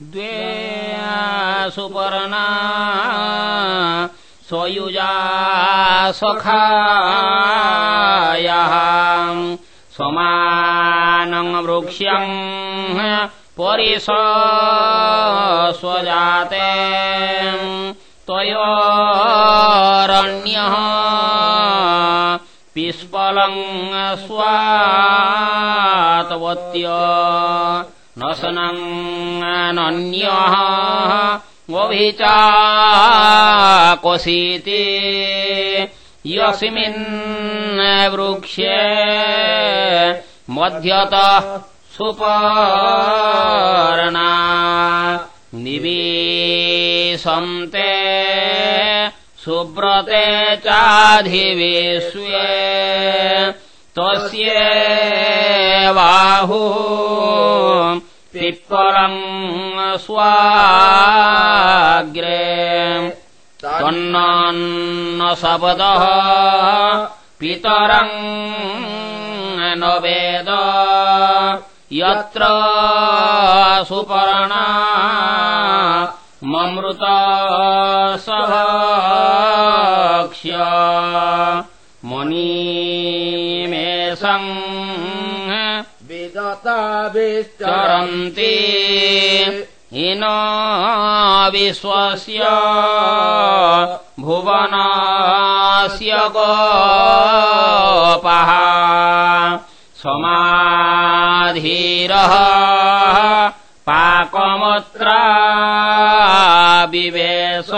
द्वे सुपर्णा स्वयुजा सखायाः स्वमानम् वृक्ष्यम् परिस स्वजाते। त्वयोरण्यः पिष्पलम् स्वातवत्य नशनन्यः वभिचाकोशीति यस्मिन् वृक्ष्ये मध्यतः सुपर्णा निवेशन्ते सुब्रते चाधिविश्वे तस्य बाहु पिप्पलम् स्वाग्रे त्वन्नान्नशपदः पितरम् न वेद यत्र सुपर्णा ममृत सभक्ष्य मुनीमेषम् विगताभिश्चरन्ति हीन विश्वस्य भुवनास्य गोपः। समाधीरः पाकमत्रा विवेश।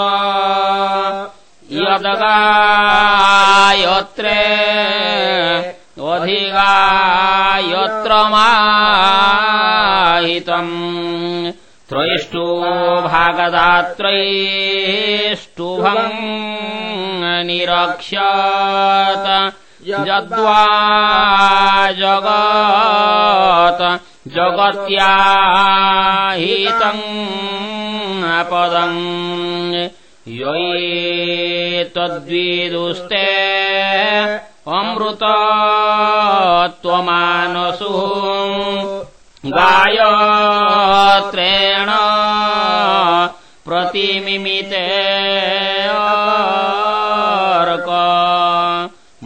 यदगायत्रे अधिगायत्र माहितम् त्रयिष्टो भागदात्रैष्टुभम् निरक्षत। यद्वा जगत् जगत्याहितम् पदम् तद्विदुस्ते अमृत त्वमानसु गायत्रेण प्रतिमिमिते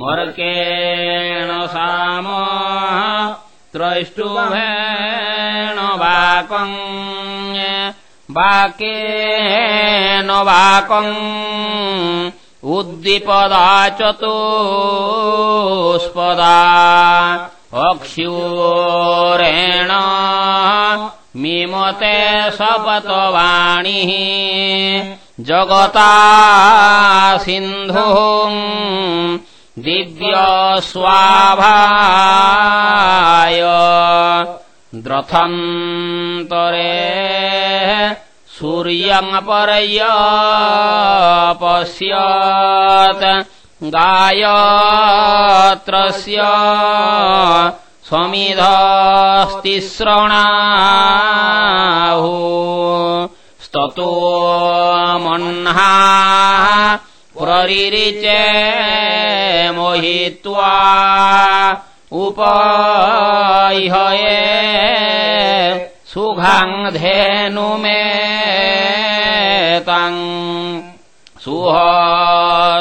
मर्केण साम त्रैष्टुभेण वाकम् वाकेन वाकम् उद्दिपदा चतुष्पदा अक्ष्यूरेण मिमते सपतवाणिः जगता सिन्धुः दिव्यस्वाभाय द्रथन्तरे सूर्यमपर्यपश्यत् गायत्रस्य स्वमिधस्तिसृणाहु स्ततो मह्ना प्ररिचे मोहित्वा उपह्ये सुघाङ्धेनुमेतम् सुहस्त्वगोधू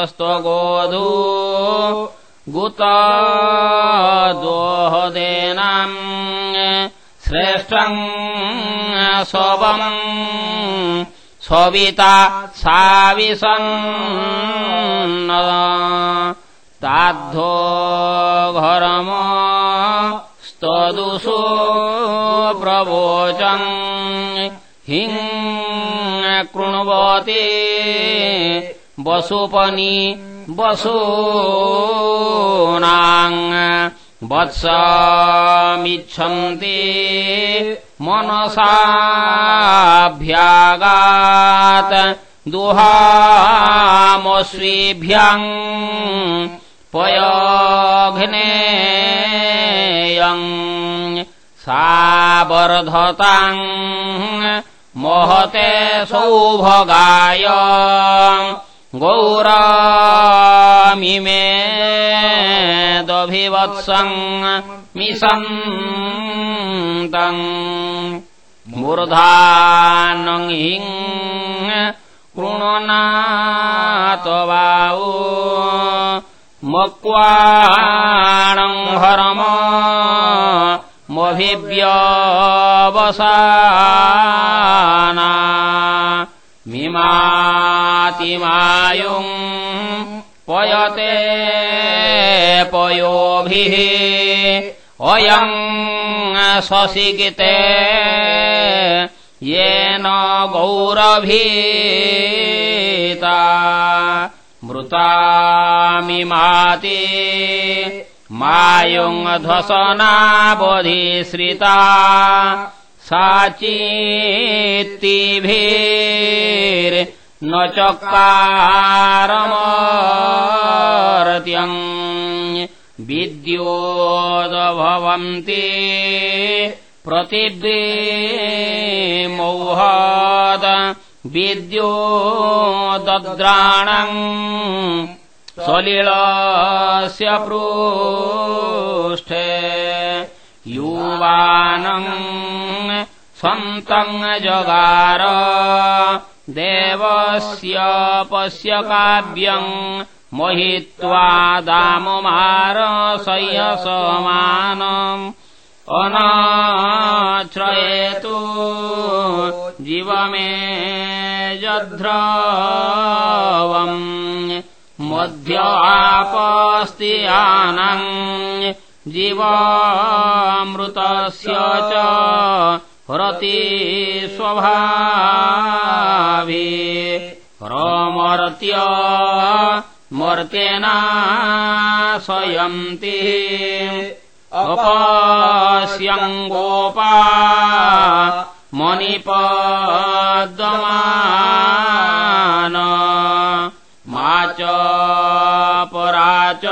गुतदोहदेनाम् श्रेष्ठम् स्वम् स्वविता साविसन् ताद्धो घरम स्तदुषो प्रवोचम् हिङ् कृण्वते वसुपनी वसूनाङ् वत्समिच्छन्ति मनसाभ्यागात् दुहामस्वीभ्यम् वर्धताम् महते सौभगाय गौरामिमे दभिवत्सम् मिषन्तम् मूर्धा कृणनातवाओ मक्वाणम् हरम मभिव्यवसाना मिमातिमायुम् पयते पयोभिः अयम् शशिगिते येन गौरभीता मृतामिमाति मायुङ्ध्वसनाबधिश्रिता साचीत्तिभिर्न चकारमर्त्यम् विद्योदभवन्ति प्रतिद्विमौहद विद्योदद्राणम् सलिलस्य पृष्ठे युवानम् सन्तम् जगार देवस्य पश्य काव्यम् मोहित्वा दाममारसयसमानम् अनाश्रयेतु जीवमे जध्रवम् मध्य आपस्तियानम् जीवामृतस्य च रति स्वभावे रमर्त्य मर्त्येनाशयन्ति अपश्यङ्गोपा मणिपद्यमान मा च परा च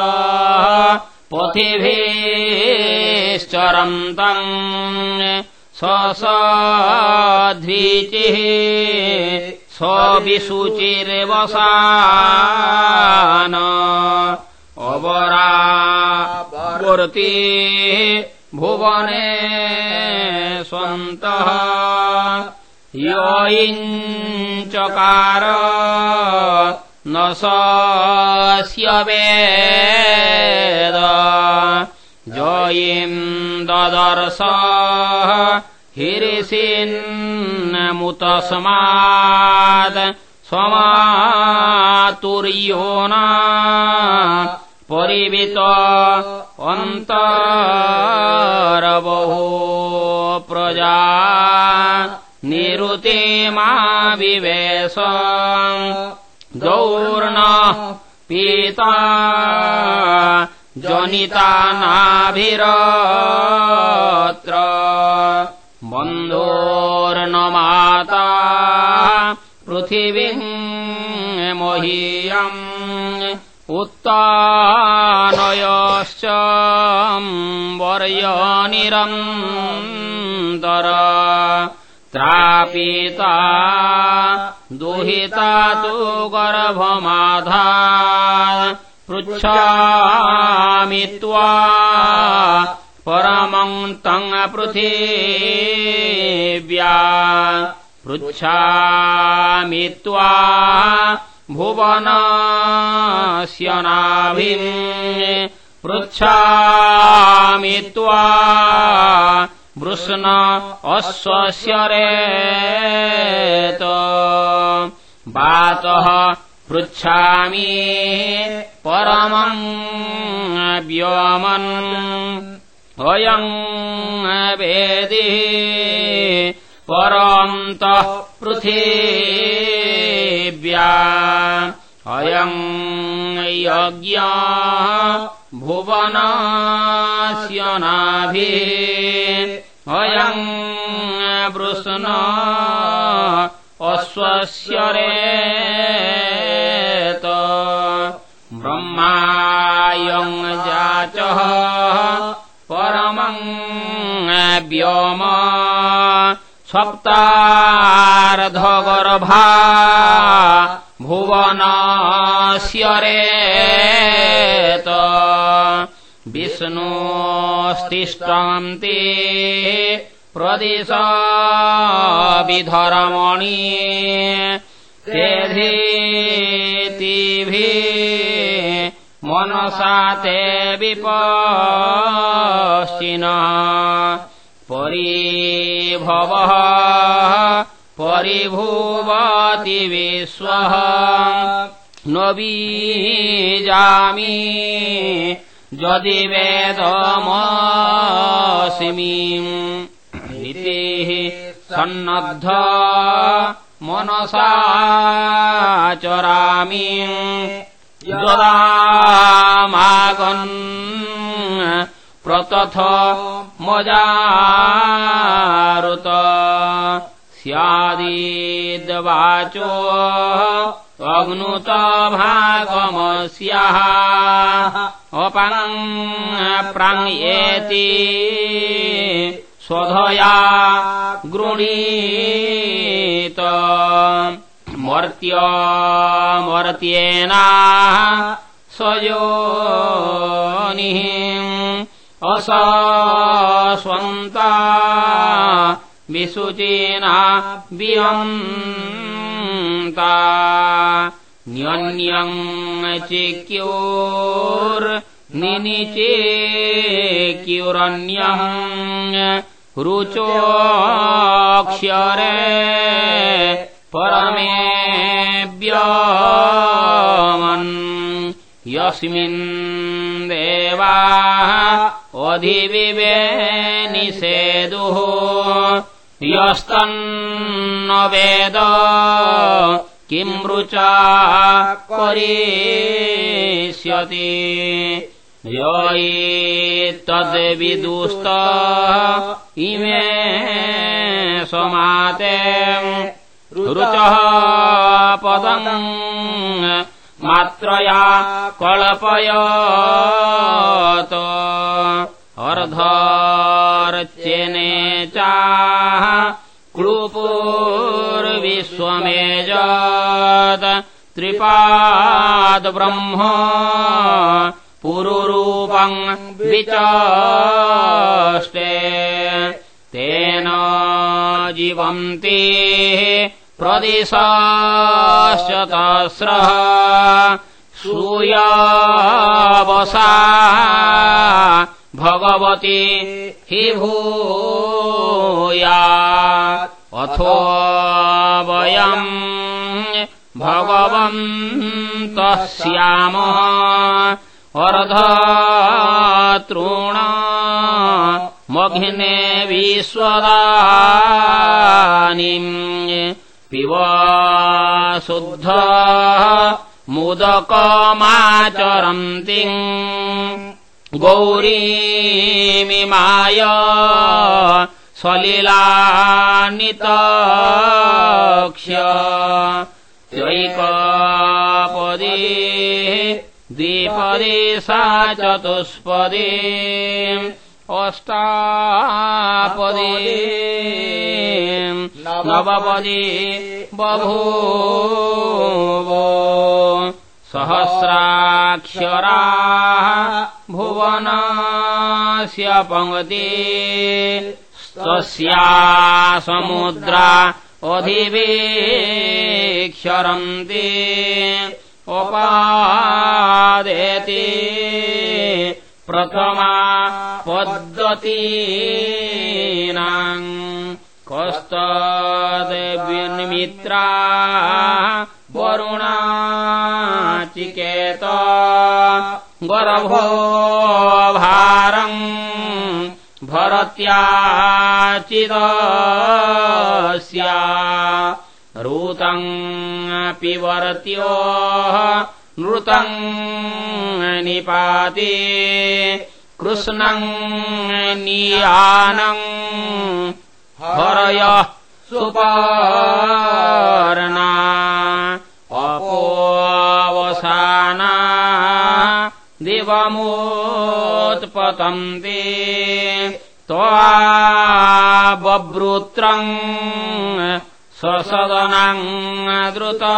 पथिभिश्चरन्तम् ससध्वीचिः स्वविशुचिर्वसान अवरावर्ति भुवने स्वन्तः। य इञ्चकार न सस्य वेद। जयिम् ददर्श हिरिषिन्मुतस्मात् स्वमातुर्यो न परिवित अन्तरबहो प्रजा निरुते मा विवेश गौर्ण पीता जनिता नाभिरत्र बन्धोर्न माता पृथिवीम् महीयम् उत्तानयश्च वर्यनिरन्तर त्रापिता दुहिता तु गर्भमाधा पृच्छामि त्वा परमम् तम् पृथिव्या। पृच्छामि त्वा भुवनस्य नाभिम् पृच्छामि त्वा वृष्ण अश्वस्य रेत। वातः पृच्छामि परमम् व्योमन् अयम् वेदिः परन्तः पृथिव्या अयम् यज्ञ भुवनस्य नाभिः अयम् वृष्ण अश्वस्य रेत। ब्रह्मायम् जाचः परमम् व्योम सप्तार्धगर्भा भुवनस्य रेत विष्णोस्तिष्ठन्ति प्रदिश तेधीतिभिः मनसा ते विपश्चिन परिभुवति विश्वः। न बीजामि यदि वेदमसिमीम् इति सन्नद्ध मनसा चरामि। यदामागन् प्रतथ मजारुत। स्यादिद्वाचो अग्नुत भागमस्याः। अपङ् प्राङ्येति स्वधया गृणीत। मर्त्यमर्त्येना स्वयोनिः असस्वन्ता विशुचेना वियन्ता न्यन्यम् चिक्योर्निनिचेक्युरन्यम् रुचोऽक्षरे परमेव्यमन् यस्मिन् देवा अधिविवे निषेदुः यस्तन्न वेद किम् रुचा करिष्यति? तद्विदुस्त इमे समाते रुचः पदम् मात्रया कल्पयत अर्धर्च्यने चाः क्लुपुर्विश्वमेजत् त्रिपादब्रह्म पुरुरूपम् विचाष्टे तेन जीवन्ति प्रदिशाश्चतस्रः श्रूयावसा भगवती हि भूया अथो वयम् भगवन्तः स्याम अर्धतृण मघ्ने विश्वदानिम् पिब शुद्ध मुदकमाचरन्ति गौरीमिमाय सलिलानितक्ष्य त्वैकपदे द्विपदे सा चतुष्पदे। अष्टापदे नवपदे बभूव सहस्राक्षरा भुवनस्य पङ्क्ति तस्या समुद्रा अधिवेक्षरन्ति उपादेति प्रथमा पद्धतीनाम् कस्तद्विन्मित्रा वरुणाचिकेत गर्भो भारम् भरत्याचिदस्या ऋतम् पिवर्त्यो नृतम् निपाते कृष्णम् नियानम् हरयः सुपर्णा अपोऽवसाना दिवमोत्पतन्ते त्वा बभ्रुत्रम् स्वसदनम् द्रुतस्या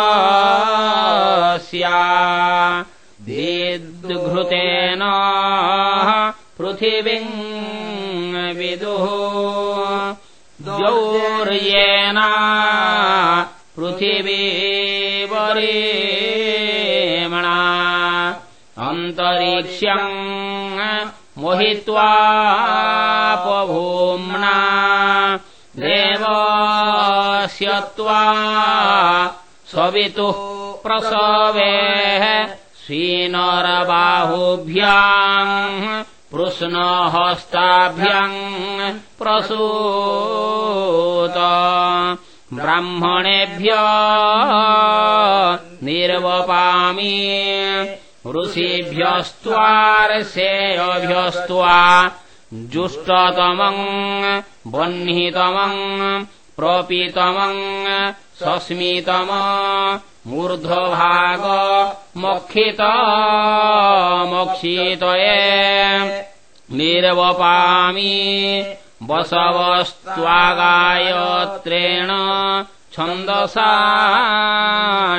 वेद्घृतेन पृथिवीम् विदुः। सूर्येण पृथिवीवरेमणा अन्तरिक्ष्यम् मोहित्वापभूम्ना देवस्य त्वा सवितुः प्रसवेः श्रीनरबाहुभ्याम् पृश्नहस्ताभ्याम् प्रसूत। ब्राह्मणेभ्य निर्वपामि ऋषिभ्यस्त्वार्षेयभ्यस्त्वा जुष्टतमम् बह्नितमम् प्रपितमम् सस्मितम मूर्ध्वभाग मोक्षित मोक्षितये निर्वपामि बसवस्त्वागायत्रेण छन्दसा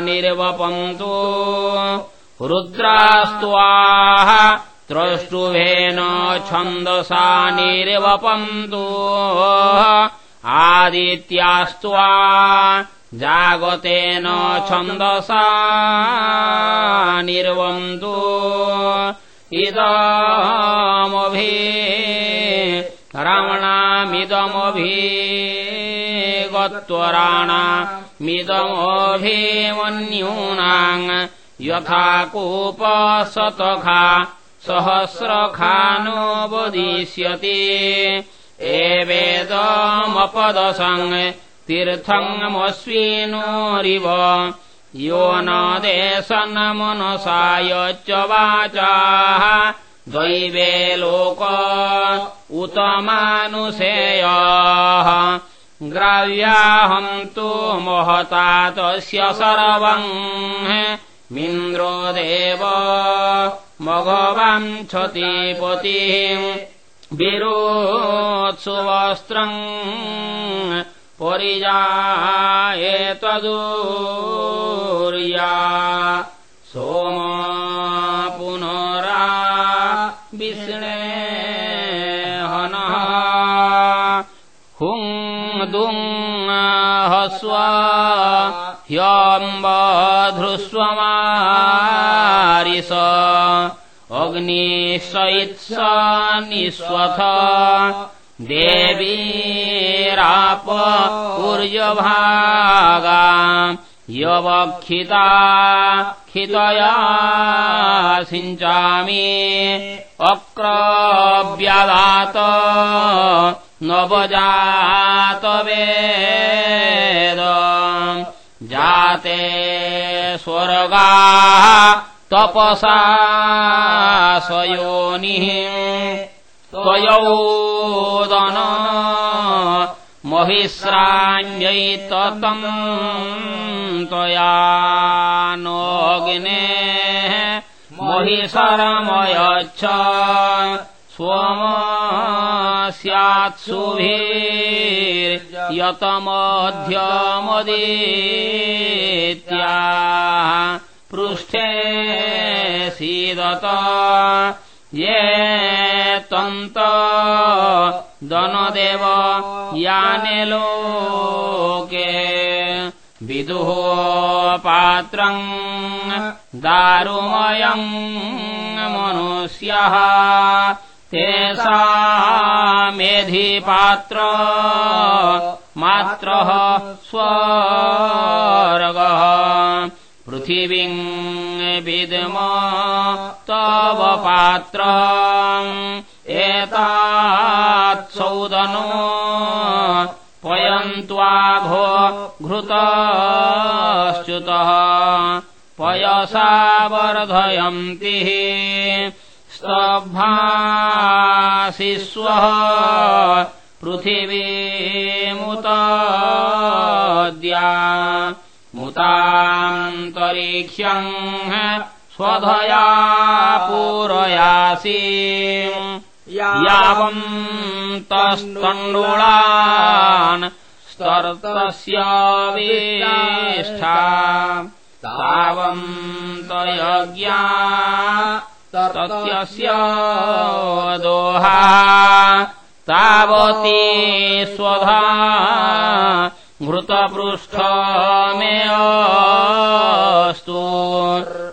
निर्वपन्तु रुद्रास्त्वाः त्रष्टुभेन छन्दसा निर्वपन्तु। आदित्यास्त्वा जागतेन छन्दसा निर्वन्तु। इदमभि रावणामिदमभि गत्वराणामिदमभिमन्यूनाम् यथा कूपशतखा सहस्रखानो वदिष्यति एवेदमपदसङ् तीर्थमश्विनोरिव यो न देशनमनसायच्च वाचाः। दैवे लोक उत मानुषेयाः ग्राव्याहन्तु महता तस्य सर्वम् मिन्द्रो देव मघवाञ्छतिपतिम् विरोत्सुवस्त्रम् परिजायेतदूर्या सोम पुनरा विष्णे ह्यम्बधृस्वमारिष अग्निशयित्स निःस्वथ देवीराप ऊर्यभागा यवक्षिता खितया सिञ्चामि। अक्रव्यादात नवजात वेद जाते स्वर्गा तपसा स्वयोनिः त्वयोदन महिस्राण्यैततम् त्वया नोऽग्ने महिषरमयच्छ स्वम स्यात्सुभिर्यतमध्यमदीत्या पृष्ठे सीदत ये त्वन्त दनदेव याने लोके विदुः पात्रम् दारुमयम् मनुष्यः तेषा मेधिपात्र मात्रः स्वर्गः। पृथिवीम् विद्म तव पात्र एतात्सौदनो पयन्त्वाघो घृतश्च्युतः। पयसा वर्धयन्ति स्तभासि स्वः पृथिवीमुतद्या मुतान्तरिक्ष्यम् स्वधया पूरयासि यावन्तस्तण्डुलान् स्तर्तस्य वेष्ठा। तावन्तयज्ञा दोहा तावती स्वधा। घृतपृष्ठ मे अस्तु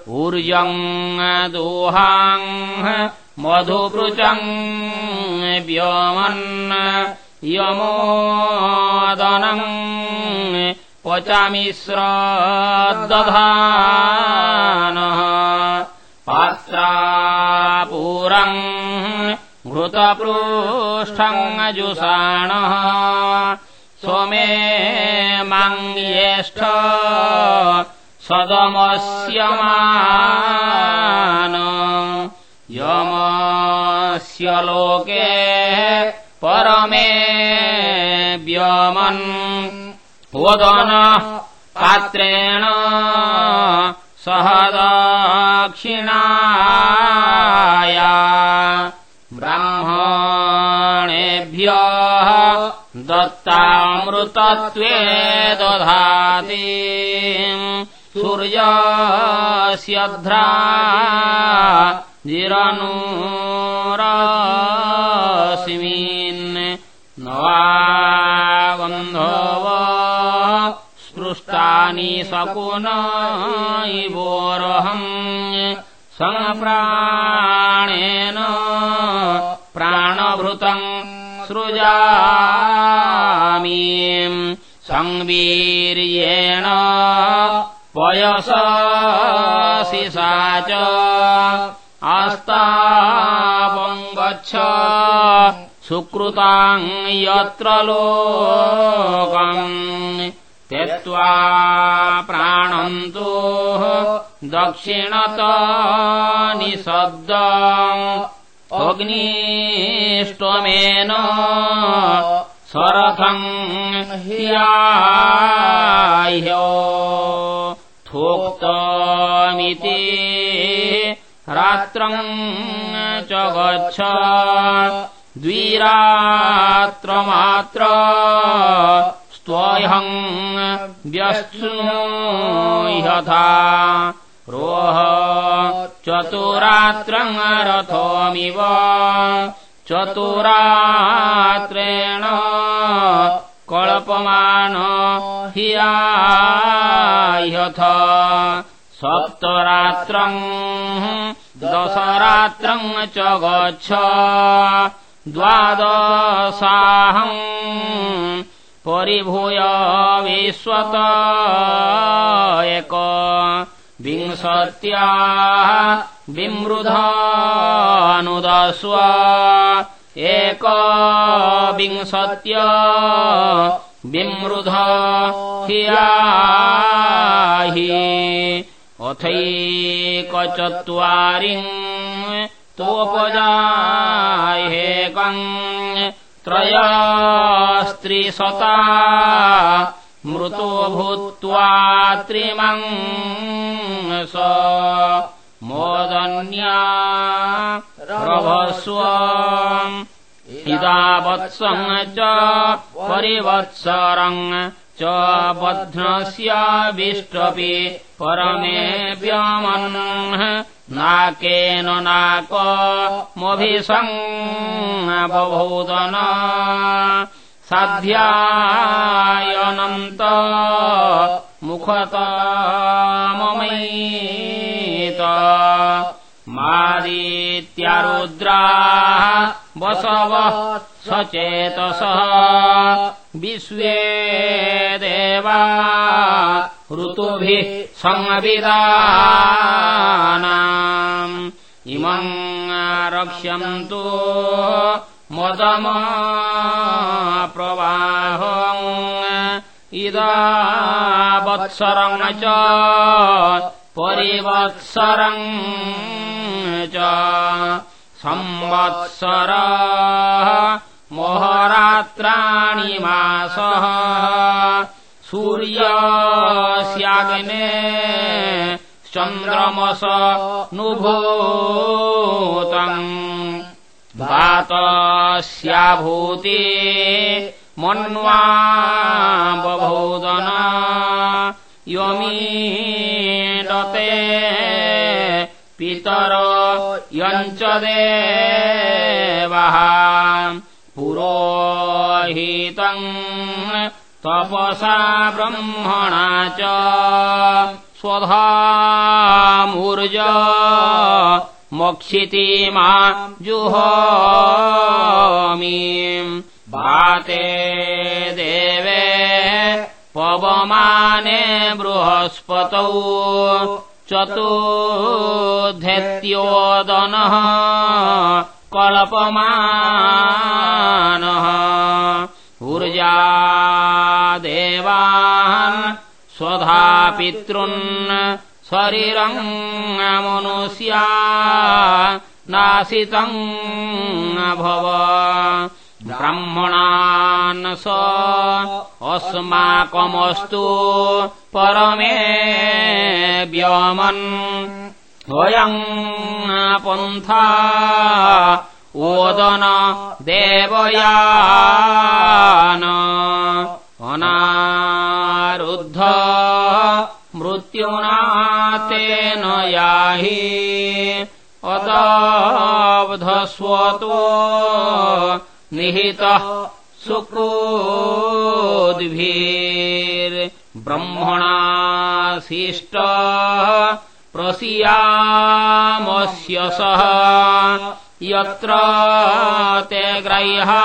ऊर्जम् दोहाम् मधुपृचम् व्योमन् यमोदनम् पात्रापूरम् घृतपृष्ठम् जुषाणः स्वमे माङ्गेष्ठ सदमस्यमान यमस्य लोके परमे व्यमन् वदन पात्रेण सह दक्षिणाया ब्राह्मणेभ्यः दत्तामृतत्वे दधाति। सूर्यस्यध्रा जिरनूरसिमीन् नवागन्धव स्पृष्टानि सकुन इवोरहम् समप्राणेन प्राणभृतम् सृजामि। संवीर्येण पयससि सा च आस्तावम् गच्छ। सुकृताम् यत्र लोकम् त्यक्त्वा प्राणन्तु दक्षिणत निःशब्द अग्निष्टमेन सरथम् ह्याह्यो थोक्तमिति रात्रम् च गच्छ द्विरात्रमात्र स्त्वह्यम् व्यश्नुयथा रोह चतुरात्रम् रथोमिव। चतुरात्रेण कल्पमान हियाह्यथ सप्तरात्रम् दशरात्रम् च गच्छ। द्वादशाहम् परिभूय विश्वत एक विंशत्या विमृधानुदस्व। एक विंशत्य विमृध हियाहि अथैकचत्वारिम् त्रयस्त्रिशता मृतो भूत्वा त्रिमम् स मोदन्या रभस्व इदावत्सम् च परिवत्सरम् च बध्नस्याविष्टपि परमे व्यामन् नाकेन नाकमभिसम् बभूदन साध्यायनन्त मुखत ममैत मादित्यारुद्रा वसवः सचेतसः विश्वे देवा ऋतुभिः संविदानाम् इमम् रक्ष्यन्तु मदमा प्रवाहम् इदा वत्सरम् च परिवत्सरम् च संवत्सर मोहरात्राणि मासः। सूर्यस्याग्ने चन्द्रमस नुभूतम्। भातस्याभूते मन्वा बभूदन यमीडते पितर यञ्च देवः। पुरोहितम् तपसा ब्रह्मणा च। स्वधामूर्ज मोक्षिति मा जुहोमीम् वाते देवे पवमाने बृहस्पतौ चतुर्धेत्योदनः कल्पमानः। ऊर्जा देवान् स्वधा पितॄन् शरीरम् मनुष्या नासितम् भव ब्रह्मणान् स अस्माकमस्तु परमे व्योमन् वयम् पन्था ओदन देवयान। अनारुद्ध मृत्युना तेन याहि अदब्धस्वतो निहितः सुक्रोद्भिर्ब्रह्मणाशिष्ट प्रसियामस्य सः यत्र ते ग्रह्या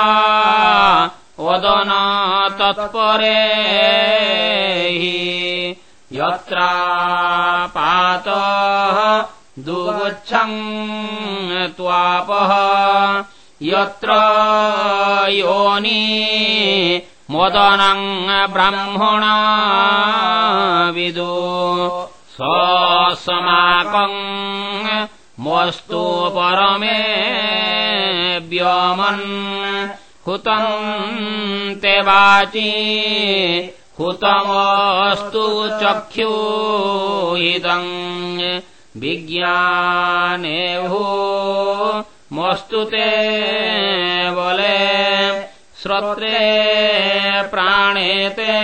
वदन तत्परे यत्रापातः दुगुच्छम् त्वापः यत्र योनि मोदनम् ब्रह्मणा विदु। समाकम् मोऽस्तु परमे व्योमन् हुतम् ते वाचि हुतमस्तु चक्षु इदम्। विज्ञाने भू मोऽस्तु ते बले श्रोत्रे प्राणेते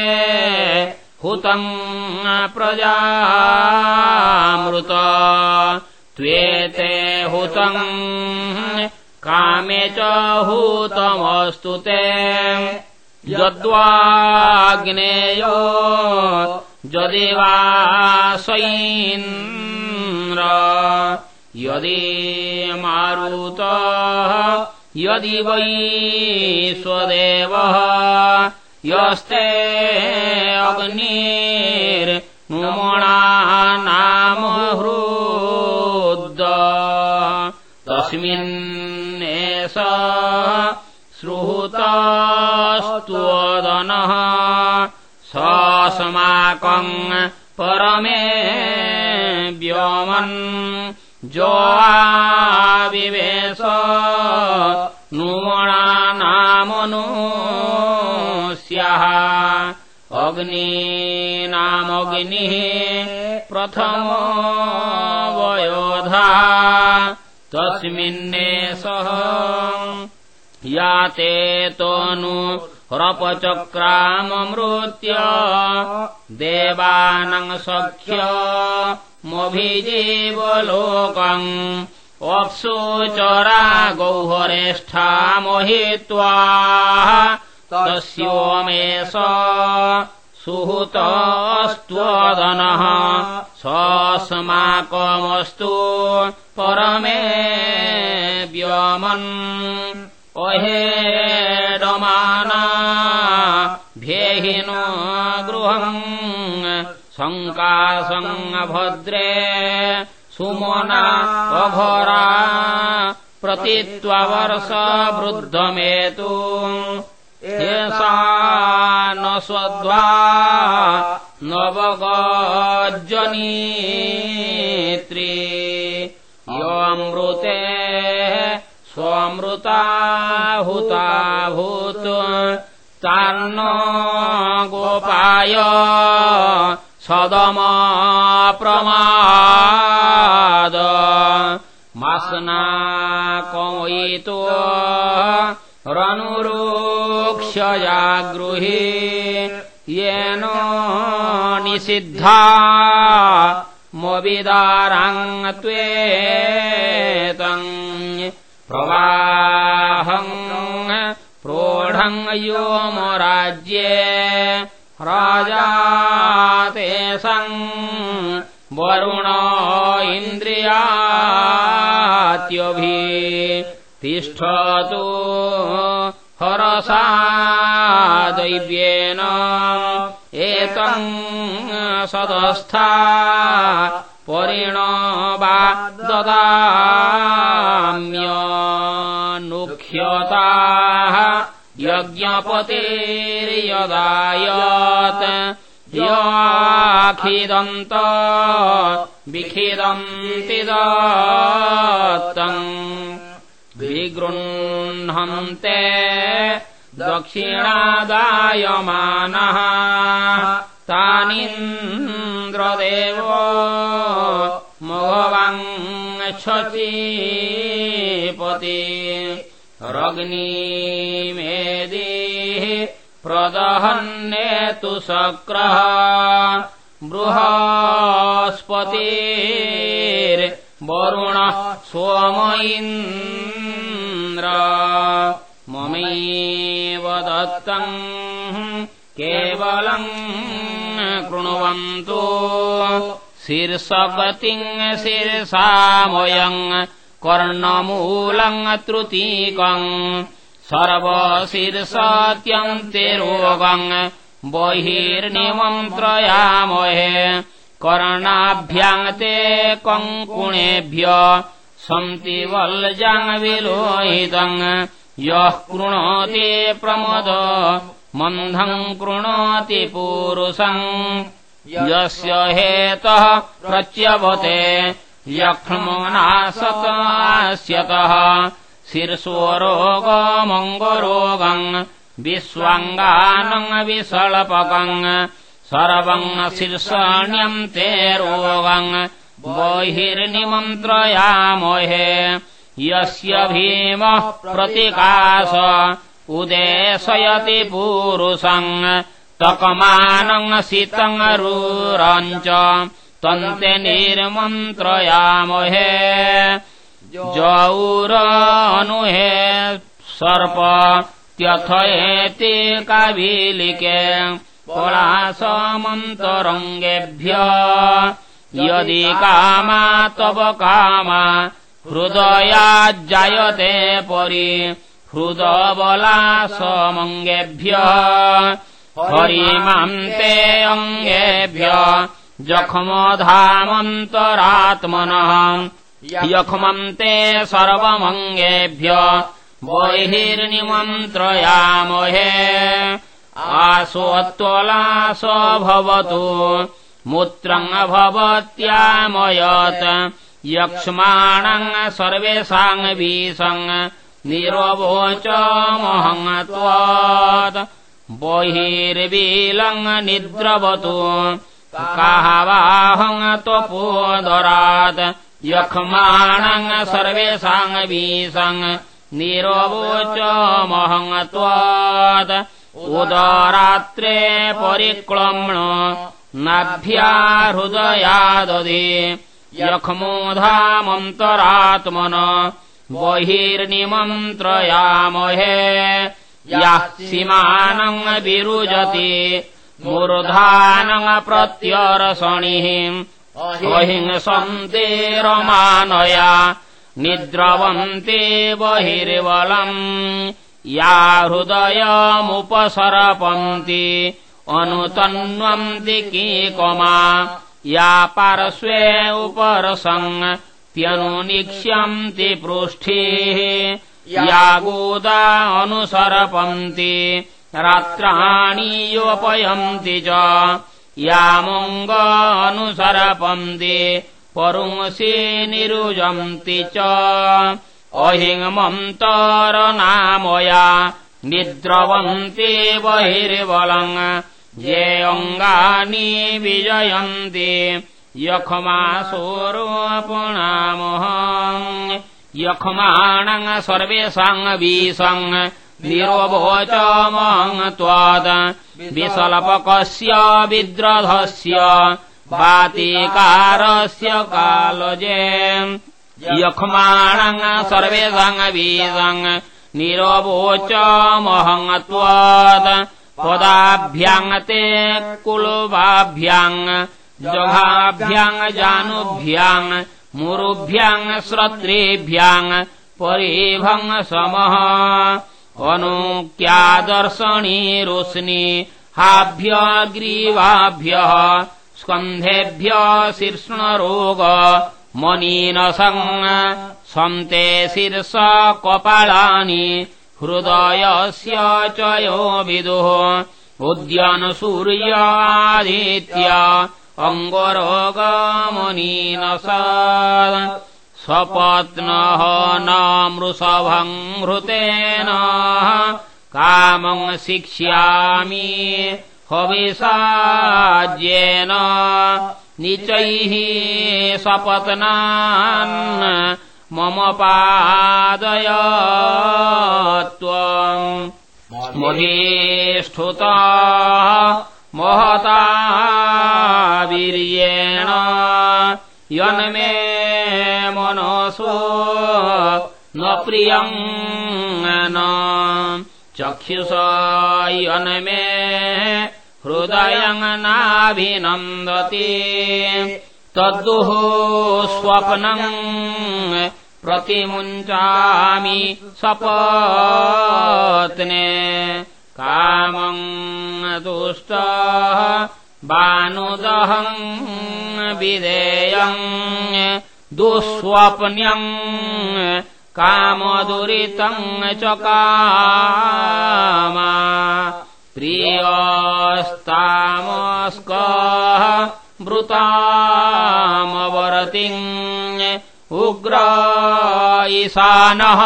हुतम् प्रजामृत। त्वेते हुतम् कामे च हूतमस्तु ते। यद्वाग्नेयो स्वैन्द्र यदि मारुतः यदि वै स्वदेवः यस्ते अग्निर्नुमणा नाम हृद तस्मिन्नेष श्रुतस्त्वदनः सस्माकम् परमे व्योमन् जोविवेश नुमणा नामनु स्याः वयोधा। तस्मिन्ने सह याते तनु रपचक्राममृत्य देवानम् सख्य मोभिजीवलोकम्। अप्सु चरा गौहरेष्ठा मोहित्वा तस्योमेष सुहृतस्त्वदनः। सस्माकमस्तु परमे व्योमन् अहेडमाना भेहिनो शङ्कासङ्गभद्रे सुमना अघोरा प्रतित्ववर्ष वृद्धमेतु। एषा न स्वद्वा नवगजनीत्री। योऽमृते स्वमृता हुता भूत् तान्न गोपाय सदमा प्रमाद मासना कमयितो रनुरोक्षया गृहे येन निषिद्धा मोविदाराङ् त्वेतम् प्रवाहम् व्योमराज्ये राजा तेषम् वरुण इन्द्रियात्यभि तिष्ठतु हरसा दैव्येन एतम् सदस्था परिणवा ददाम्यनुख्यताः यज्ञपतिर्यदायत्। याखिदन्त विखिदन्ति दत्तम्। विगृह्णन्ते दक्षिणादायमानः। तानीन्द्रदेवो मघवाङ्क्षचीपति रग्निमेदिः प्रदहन्नेतु सक्रः बृहस्पतिर्वरुणः सोम इन्द्र ममैव दत्तम् केवलम् कृण्वन्तु। शीर्षगतिम् शीर्षामयम् कर्णमूलम् तृतीकम् सर्वशीर्षत्यन्तिरोगम् बहिर्निमन्त्रयामहे। कर्णाभ्याम् ते कङ्कुणेभ्य सन्ति वल्जाङ् विलोहितम् यः कृणोति प्रमोद मन्धम् कृणोति पूरुषम् यस्य हेतः प्रच्यवते यक्ष्मनाशतास्यतः शीर्षोरोगमङ्गरोगम् विश्वाङ्गानम् विसळपकम् सर्वम् शीर्षण्यम् ते रोगम् बहिर्निमन्त्रयामहे यस्य भीमः प्रतिकाश उदेशयति पूरुषम् तकमानम् शीतम् रूरम् च तन्ते निर्मन्त्रयामहे। जौरनुहे सर्प त्यथयेति काविलिके पलासमन्तरङ्गेभ्य। यदि कामा तव कामा हृदयाज्जायते परि हृदबलासमङ्गेभ्य। हरिमान्ते अङ्गेभ्य जखमधामन्तरात्मनः। यक्ष्मन्ते सर्वमङ्गेभ्य बहिर्निमन्त्रयामहे। आसोत्वलासो भवतु मूत्रम् भवत्यामयत् यक्ष्माणम् सर्वेषाम् वीषम् निरवोचमहम् त्वात् बहिर्वीलम् निद्रवतु काहवाहम् त्वपोदरात् यक्ष्माणम् सर्वेषाम् वीषम् निरवोचमहम् त्वात् उदरात्रे परिक्लम्ण नाभ्या हृदयादधि यक्ष्मोधामन्तरात्मन बहिर्निमन्त्रयामहे यः सीमानम् विरुजति मूर्धानम् प्रत्यरसणिः अहिंसन्ते रमानया निद्रवन्ते बहिर्बलम् या हृदयमुपसरपन्ति अनुतन्वन्ति कीकमा या पार्श्वे उपरसन् त्यनुनिक्ष्यन्ति पृष्ठेः। या गोदा अनुसरपन्ति रात्राणि योपयन्ति च यामङ्ग अनुसरपन्ति परुंसि निरुजन्ति च। अहिङ्मन्तरनामया निद्रवन्ति बहिर्बलम् ये अङ्गानि विजयन्ति। यक्ष्मासोरोपणामहम् यक्ष्माणम् सर्वेषाम् वीषम् निरोभोचमम् त्वात् विसल्पकस्य विद्रधस्य वातिकारस्य कालजे। यक्ष्माणम् सर्वेषाम् वीषम् निरवोचमहङ्त्वात् पदाभ्याङ् ते कुलुवाभ्याङ् जघाभ्याङ् जानुभ्याङ् मुरुभ्याङ् श्रोत्रेभ्याङ् परिभङ् समः अनुक्यादर्शनी रोष्णी हाभ्यग्रीवाभ्यः स्कन्धेभ्य शीर्ष्णरोग मनीनसङ् सन्ते शीर्ष कपालानि हृदयस्य च यो विदुः उद्यानसूर्यादित्य अङ्गरोगमनीनस स्वपत्नः न हृतेन कामम् शिक्ष्यामि हविषाज्येन निचैः सपत्नान् मम पादय त्वम् महेष्ठुता महता वीर्येण यन्मे प्रियम् न चक्षुषयन्मे हृदयम् नाभिनन्दति तद्दुः स्वप्नम् प्रतिमुञ्चामि सपत्ने। कामम् तुष्ट बानुदहम् विधेयम् दुःस्वप्न्यम् कामदुरितम् च कामा। प्रियस्तामस्क मृतामवरतिम् उग्र ईशानः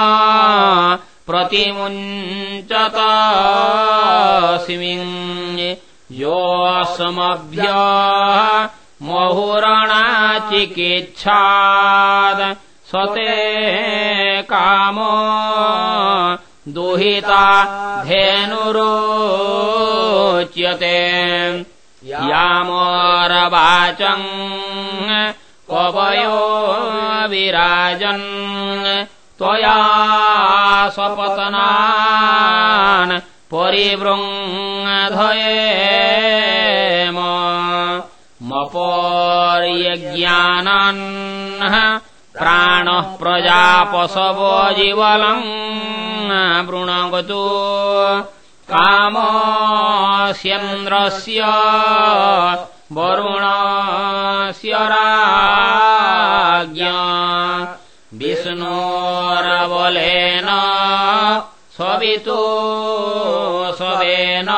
प्रतिमुञ्चतास्मिन् योऽस्मभ्य महुरणाचिकिच्छाद् स्वते कामो दुहिता धेनुरोच्यते। यामोरवाचम् कवयो विराजन्। त्वया स्वपतनान् परिवृङ्धयेम मपर्यज्ञानान् प्राणः प्रजापशवो जीवलम् वृणगतो कामस्यन्द्रस्य वरुणस्य राज्ञा। विष्णोरबलेन सवितो सवेन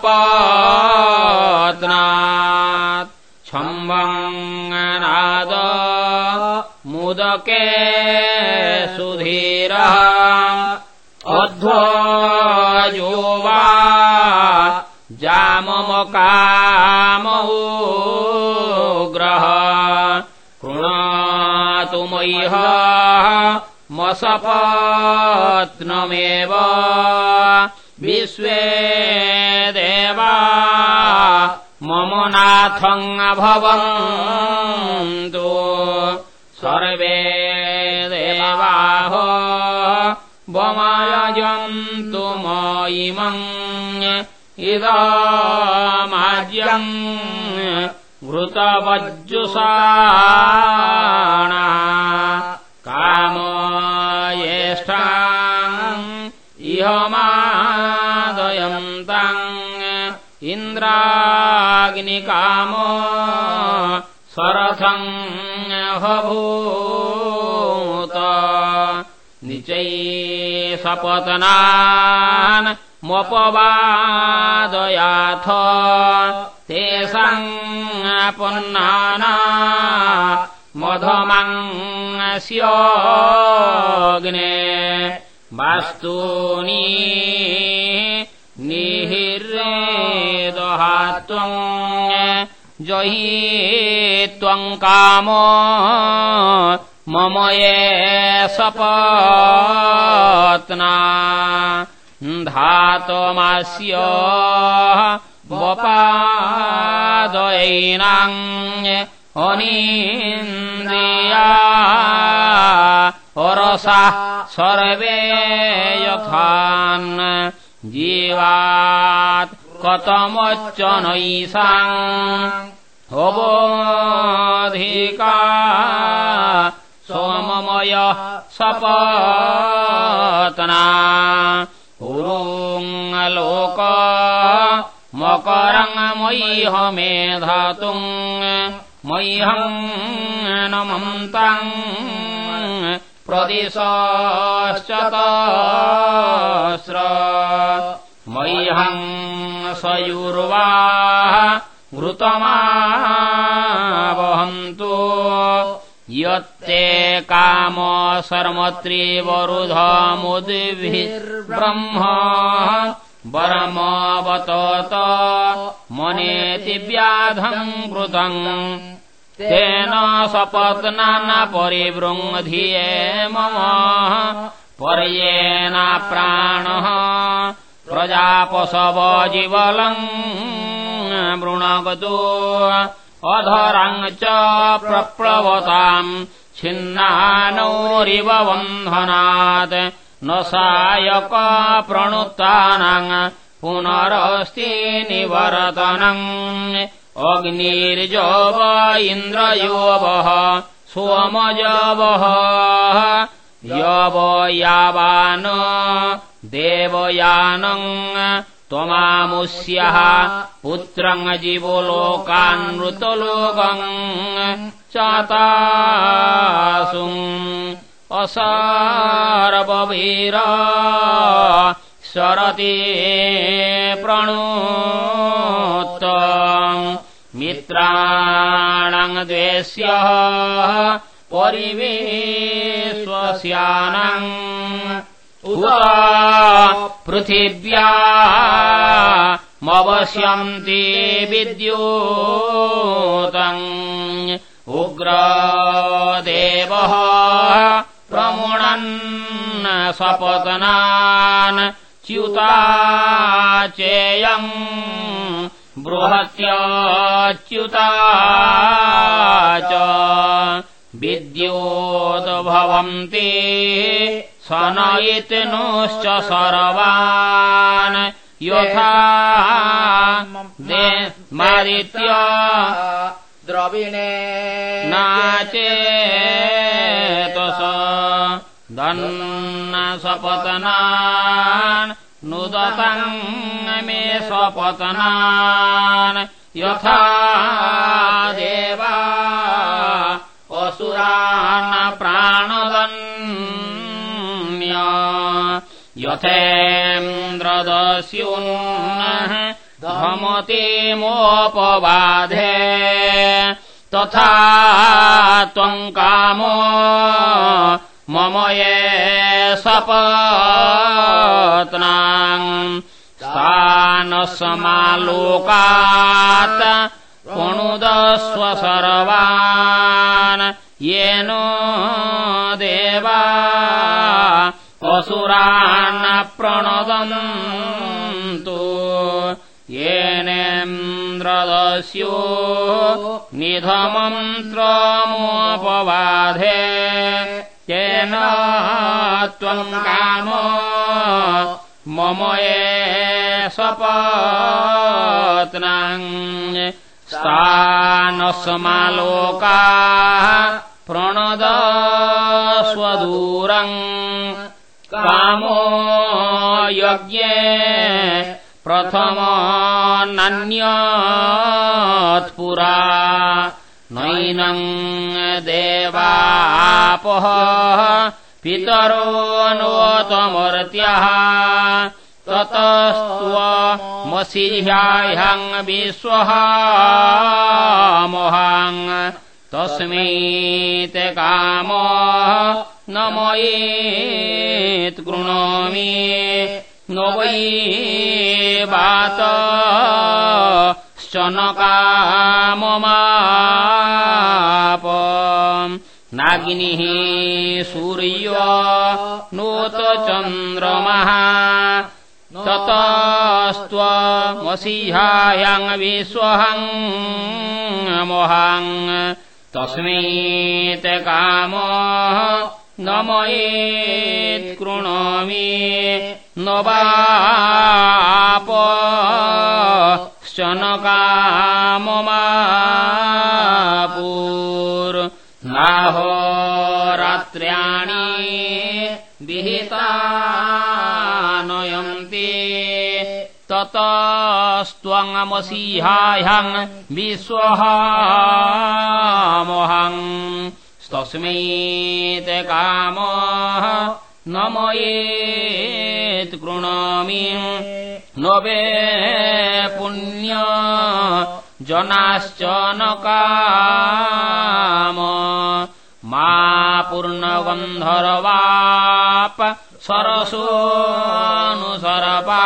सपत्नात् छम्बङ्गनाद मुदके सुधीरः अध्वजो वा जाममकामोग्रह कृणातु मह्यः मसपत्नमेव विश्वे देवा मम नाथङ्गभवन्तु सर्वे देवाहो वमायजन्तु मयिमम् इदमाज्यम् घृतवज्जुषाणा इन्द्राग्निकामो सरथम् हभूत। निचै सपतनान् मोपवादयाथ। तेषाम् पुन्नाना मधमङ्स्योऽग्ने वास्तूनि निहिर्दहा त्वम् जही त्वम् कामो मम ये सपत्ना धातमास्य वपादयैनाम् अनीन्द्रिया अरसा सर्वे यथान् जीवात् कतमच्च नैषाम् होबोधिका सोममय सपतना। उरुङ्लोक मकरङ्मय्यमेधातुम् मह्यम् नमन्ताम् प्रदिशश्चतस्र मह्यम् सयुर्वा घृतमावहन्तु। यत्ते काम शर्मत्रिवरुधमुद्भिर्ब्रह्म वरमवतत मनेति व्याधम् कृतम् तेन सपत्नाना परिवृङ्धिये मम। पर्येना प्राणः प्रजापशवजीवलम् वृणगतो अधराम् च प्रप्लवताम् छिन्नानोरिव बन्धनात् न सायक प्रणुतानाम् पुनरस्ति निवर्तनम् अग्निर्जव इन्द्रयोवः सोमजवः। यव यावान् देवयानम् त्वमामुष्यः पुत्रम् जीवो लोकान्नृतलोकम् चातासुम्। असारवीर सरति प्रणोत्त मित्राणम् द्वेष्य परिवेश्वस्यानम् पृथिव्या मवश्यन्ति विद्योतम्। उग्रदेवः प्रमुणन् सपतनान् च्युता चेयम् बृहत्यच्युता च विद्योद्भवन्ति सनयितनोश्च सर्वान् यथा मादित्य द्रविणे नाचेतस दन्न सपतनान् नुदतम् मे स्वपतनान् यथा देवा असुरान् प्राणदन्य यथेन्द्रदस्युन् धमतिमोपबाधे तथा त्वम् कामो मम ये सपत्नाम् स्थानसमालोकात् पुणुदस्व सर्वान् येन देवा असुरान् प्रणदन्तु। येनेन्द्रदस्यो निधमन्त्रमोपबाधे त्वम् काम मम ये सपत्नाम् स्थानसमालोकाः प्रणदस्वदूरम् कामो यज्ञे प्रथमोऽन्यत्पुरा नैनम् देवापः पितरो नोतमर्त्यः ततस्त्वमसिह्याह्यम् विश्वः मोहाम् तस्मै ते कामो न न वै वातश्च न काममाप नागिनिः सूर्य नोत चन्द्रमः ततश्च ततस्त्वमसिहायम् विश्वहम् मोहम् तस्मै कामो न वापश्च न काममापूर् नाहोरात्र्याणि विहिता नयन्ति ततस्त्वमसिहायम् विश्वहामोहम् तस्मै कामो न मयेत् कृणोमि न वे पुण्य जनाश्च न काम। मा पूर्णगन्धर्वाप सरसोऽनुसरपा।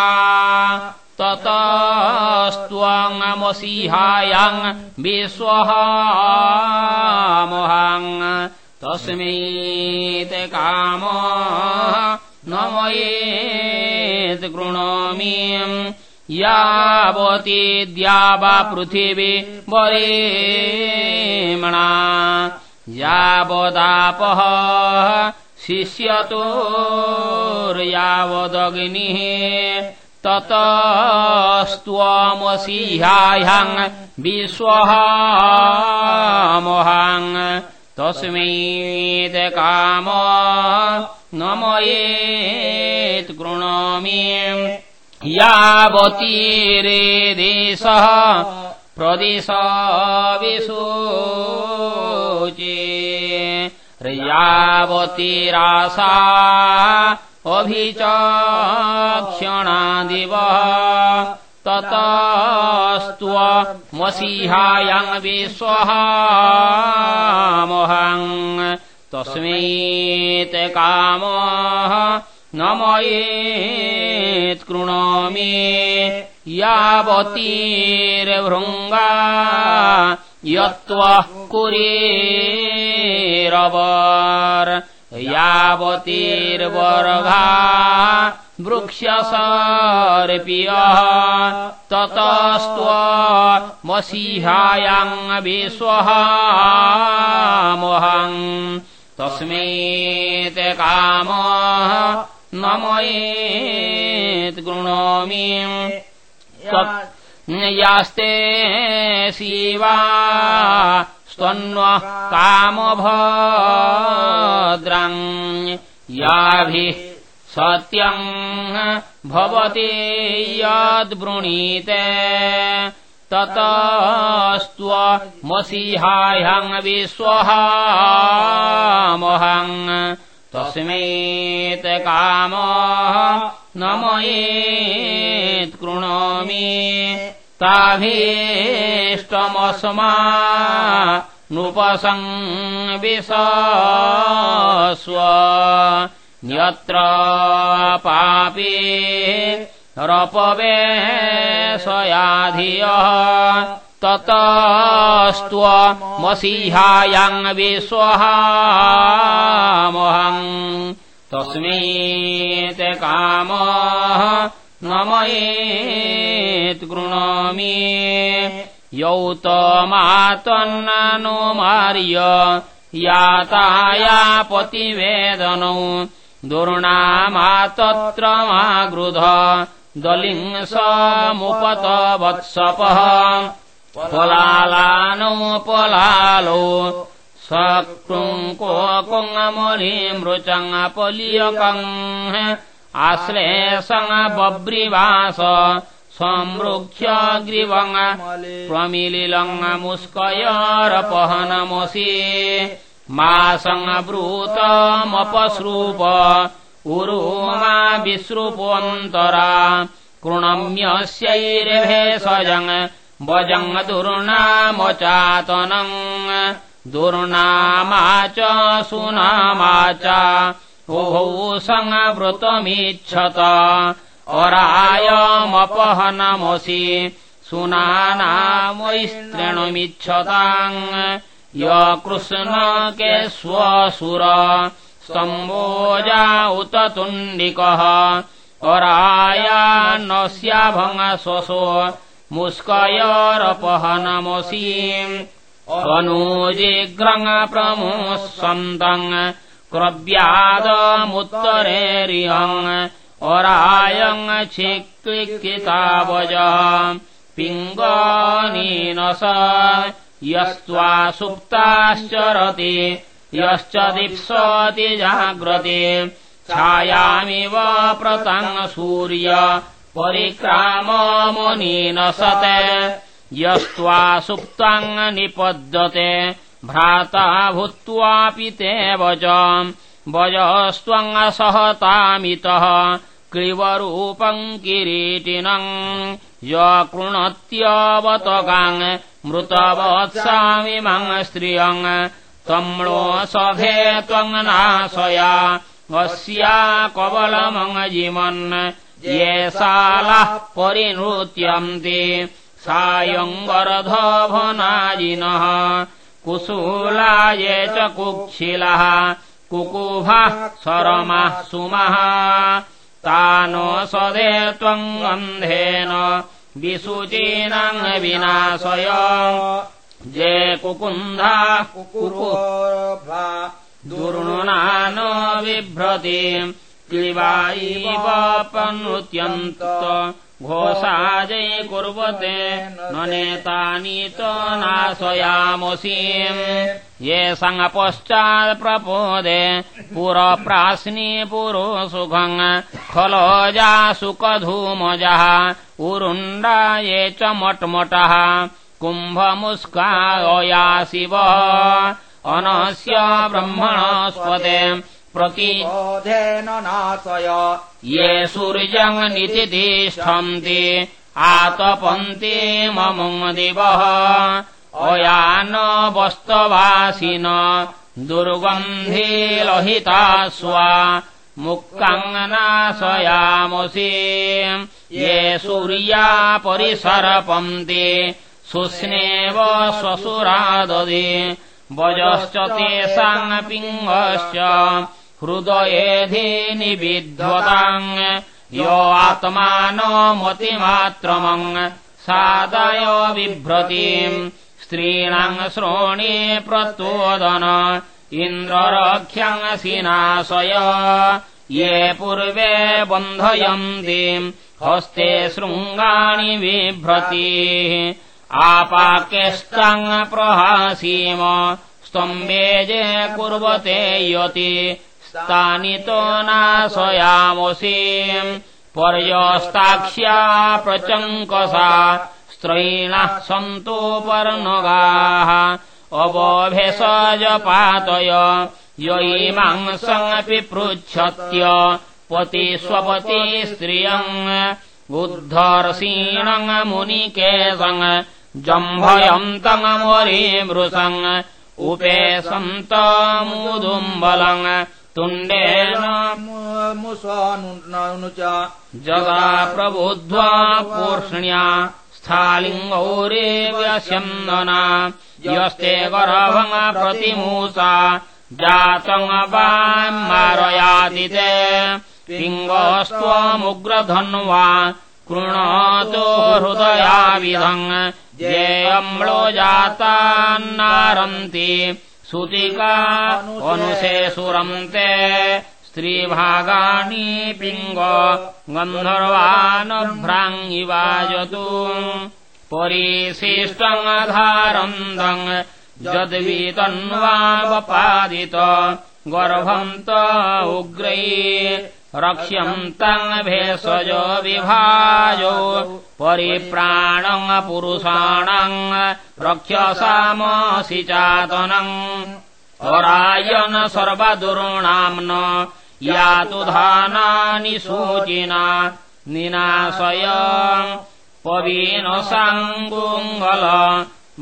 ततस्त्वमसिहायम् विश्वहामोहम् तस्मै कामो न मयेत् कृणोमि यावती द्यावा पृथिवी वरेमणा। यावदापः शिष्यतोर्यावदग्निः विश्वहामोहम् तस्मै कामो न मयेत् कृणोमि यावतीरे देशः प्रदिशविशोचे यावतीरासा अभिचक्षणादिव ततस्त्वमसिहायम् विश्वहामोहम् तस्मै कामो न मयेत् कृणोमि। यावतीर्भृङ्गा यत्त्वः कुरेरवर्। यावतीर्वर्घा वृक्षसर्पियः ततस्त्वमसिहायम् विश्वहामोहम् तस्मै कामो न मयेत् यास्ते शिवा स्तन्वः कामभद्रम् याभिः सत्यम् भवति यद्वृणीते ततस्त्वमसिहायम् विश्वहामोहम् तस्मै कामो न मयेत् कृणोमि। ताभीष्टमस्मा नृपसंविशस्व यत्र पापी रपवेशयाधियः ततस्त्वमसिहायम् विश्वहामोहम् तस्मै कामो न मयेत् कृणोमि यौतमातन्नो मार्य यातायापतिवेदनौ दुर्णामातत्र मा गृध दलिंसमुपत वत्सपः पलालानौ पलालो सकृङ्कोकुङ्मणिमृचङ्पलीयकम् आश्लेषङ्बव्रिवास संवृक्ष्य ग्रीवङ् प्रमिलिलङ्मुस्कयरपहनमसि मासङ्ब्रूतमपसृप उरुमा विसृपोऽन्तरा कृणम्यस्यैर्भेषजङ् वजङ् दुर्नामचातनम् दुर्नामा च सुनामा च उभौ सङ्वृतमीच्छत अरायमपहनमसि सुनानामैस्त्रेणुमिच्छताम् य कृष्णके स्वसुर सम्बोजा उत तुण्डिकः अराया नस्याभङ स्वसो मुस्कयोरपहनमसीम्। अनुजिग्रङ् प्रमुसन्तम् क्रव्यादमुत्तरेरिहम् अरायम् छिक्लिकितावज पिङ्गनीनस यस्त्वा सुप्ताश्चरति यश्च दीप्सति जाग्रते छायामिव प्रतङ् सूर्य परिक्राममुनीनसत् यस्त्वा सुप्ताङ् निपद्यते भ्राता भूत्वापि ते वज वजस्त्वङ्सहतामितः क्लिवरूपम् किरीटिनम्। य कृणत्यवतगाङ् मृतवत्सामिमम् स्त्रियम् त्वम्णो सभे त्वम् नाशया। अस्या कवलमङ्जिमन् ये सालाः परिनृत्यन्ति। सायङ्गरधभनाजिनः कुशूला ये च कुक्षिलः। कुकुभः सरमः सुमः। तानो सदे त्वम् गन्धेन। विशुचीनम् विनाशय जे कुकुन्धा। कुकुरो दुर्णुना न बिभ्रति। क्लिवायीवपनृत्यन्त घोषाजै कुर्वते। न नेतानि त नाशयामसीम् ये सङ्गपश्चात्प्रपोदे पुरो सुखम् खलोजा सुखधूमजः उरुण्डा ये च मट्मटः कुम्भमुस्काया शिव अनस्य ब्रह्मणस्पते प्रतिबोधेन नाशय। ये सूर्यम् आतपन्ति मम दिवः। अयान वस्तवासिन दुर्गन्धिलहिता स्वा मुक्कङ्नाशयामसि ये सूर्या परिसरपन्ति शुष्णेव श्वशुरादधि वजश्च तेषाम् पिङ्गश्च। हृदयेधि निविध्वताम् यो आत्मानमतिमात्रमम् सादय बिभ्रतीम्। स्त्रीणाम् श्रोणे प्रतोदन इन्द्ररख्यङ्सि नाशय ये पूर्वे बन्धयन्ति हस्ते शृङ्गाणि बिभ्रतीः आपाकेष्टाङ् प्रहासीम स्तम्बेजे कुर्वते यति तानि तो नाशयामसि पर्यस्ताक्ष्या प्रचङ्कसा स्त्रैणः सन्तोपर्णगाः अवभेषजपातय य इमांसमपि पृच्छत्य पति स्वपति स्त्रियम् उद्धर्षीणम् मुनिकेशम् जम्भयन्तमरि मृषम् उपेशन्तमुदुम्बलम् तुण्डेन जगा प्रबुद्ध्वा पूर्ष्ण्या स्थालिङ्गौरेव्यस्यन्दना यस्ते गर्भम् प्रतिमूसा जातम् वान्मारयाति ते पिङ्गस्त्वमुग्रधन्वा कृणोतो हृदयाविधम्। जेयम्लो जातान्नारन्ति सुतिका अनुशे सुरन्ते स्त्रीभागानि पिङ्ग गन्धर्वानभ्राङ्गिवाजतु। परिशिष्टमधारन्दम् यद्वीतन्वावपादित गर्भन्त उग्रै रक्ष्यन्तम् भेषजो विभाजो परिप्राणम् पुरुषाणम् रक्षसामसि चातनम् अरायन सर्वदुर्णाम्न यातु धानानि सूचिना निनाशय पवीन साङ्गुङ्गल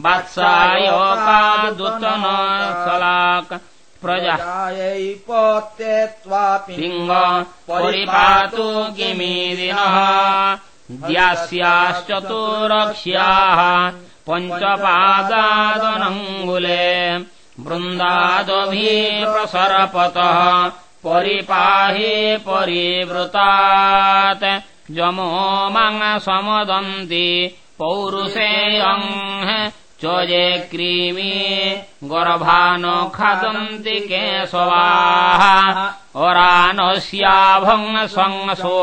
वात्सायकादुतन सलाक प्रजायैपत्ये त्वापि लिङ्ग परिपातु किमीदिनः। द्यास्याश्चतुरक्ष्याः पञ्चपादादनङ्गुले। वृन्दादभिः प्रसरपतः परिपाहि परिवृतात्। जमो मां समदन्ति पौरुषेऽङ् चोजे क्रीमी गर्भानो खादन्ति केशवाः। अरानस्याभङ् संसो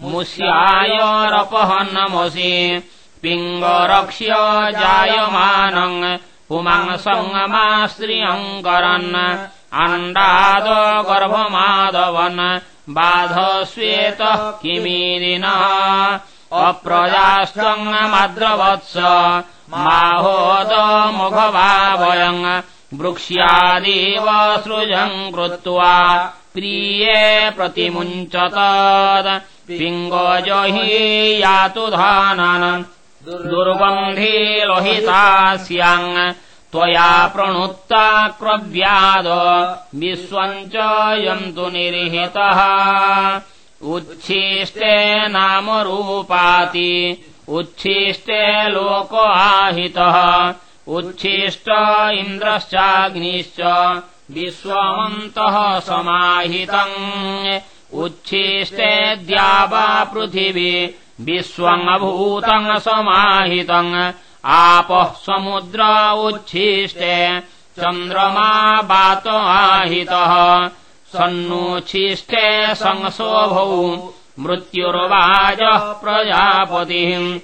मुस्यायोरपहन्नमसि पिङ्गरक्ष्य जायमानम् पुमांसङ्गमा स्त्रियम् करन्। अण्डाद गर्भमादवन् बाधश्वेतः किमीदिनः अप्रजास्तङ्गमाद्रवत्स माहोदमुखभावयम् वृक्ष्यादेव सृजम् कृत्वा प्रिये प्रतिमुञ्चतद् पिङ्गज हि यातु धानन् दुर्गन्धी लोहिता त्वया प्रणुत्ता क्रव्याद विश्वम् च यन्तु निर्हितः। उच्छिष्टे नामरूपाति उच्छिष्टे लोक आहितः। उच्छिष्ट इन्द्रश्चाग्निश्च विश्वमन्तः समाहितम्। उच्छिष्टे द्यावा पृथिवी विश्वमभूतम् समाहितम्। आपः समुद्र उच्छिष्टे चन्द्रमा वात आहितः। सन्नोच्छिष्टे संसोभौ मृत्युर्वाजः प्रजापतिः।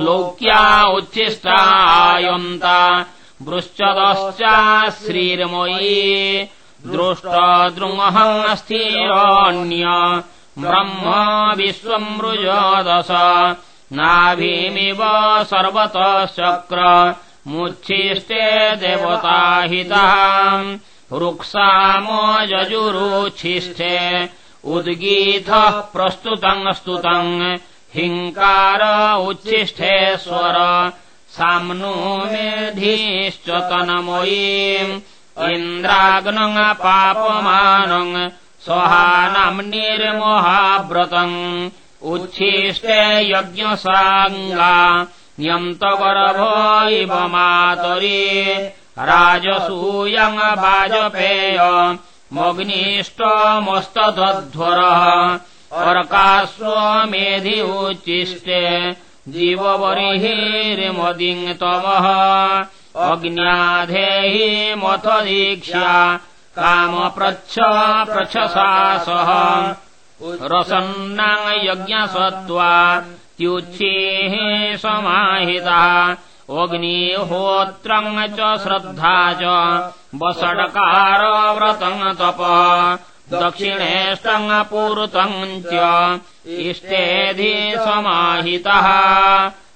लोक्या उच्छिष्टायन्ता। वृश्चदश्चा श्रीर्मयी दृष्टद्रुमहम् स्थिरण्य ब्रह्म विश्वमृजदश नाभिमिव सर्वतश्चक्र। मुच्छिष्टे देवताहितः। रुक्सामो यजुरुच्छिष्टे उद्गीतः प्रस्तुतम् स्तुतम्। हिङ्कार उच्छिष्ठेश्वर साम्नो मेधीश्च तनमयीम् इन्द्राग्नम् पापमानम्। स्वहानाम्निर्मोहाव्रतम् उच्छिष्टे यज्ञसाङ्गा। न्यन्तगर्भ इव मातरी। राजसूयम् वाजपेय मग्निष्टमस्तध्वरः अर्कास्वमेधि उच्चिष्टे जीवबर्हिर्मदिम् तमः अग्न्याधेहि मथ दीक्षा कामप्रच्छ प्रच्छसा सह रसन्नाङ् यज्ञसत्त्वा त्युच्छेः समाहिता अग्निहोत्रम् च श्रद्धा च वषड्कारव्रतम् तप। दक्षिणेष्टम् पूर्तम् च इष्टेधि समाहितः।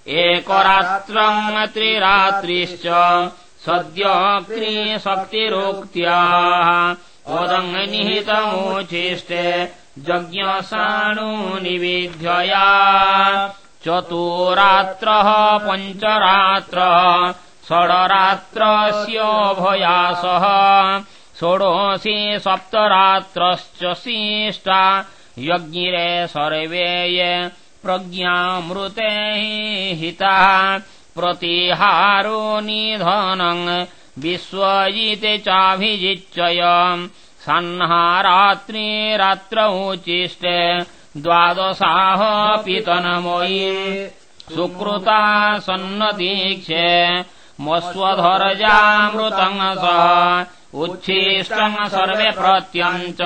एकरात्रम् त्रिरात्रिश्च सद्यक्रीशक्तिरोक्त्याः ओदम् निहितमुच्छिष्टे जज्ञसाणो निवेद्यया चतुरात्रः पञ्चरात्रः षडरात्रस्योभयासः षोडशी सप्तरात्रश्च शिष्टा यज्ञिरे सर्वे प्रज्ञामृते हितः प्रतिहारो निधनम् विश्वजिते चाभिजिच्चय सह्नारात्रिरात्रौचिष्टे द्वादशाः पितनमयी सुकृता सन्नतीक्षे मस्वधरजामृतम् सह उच्छिष्टम् सर्वे प्रत्यम् च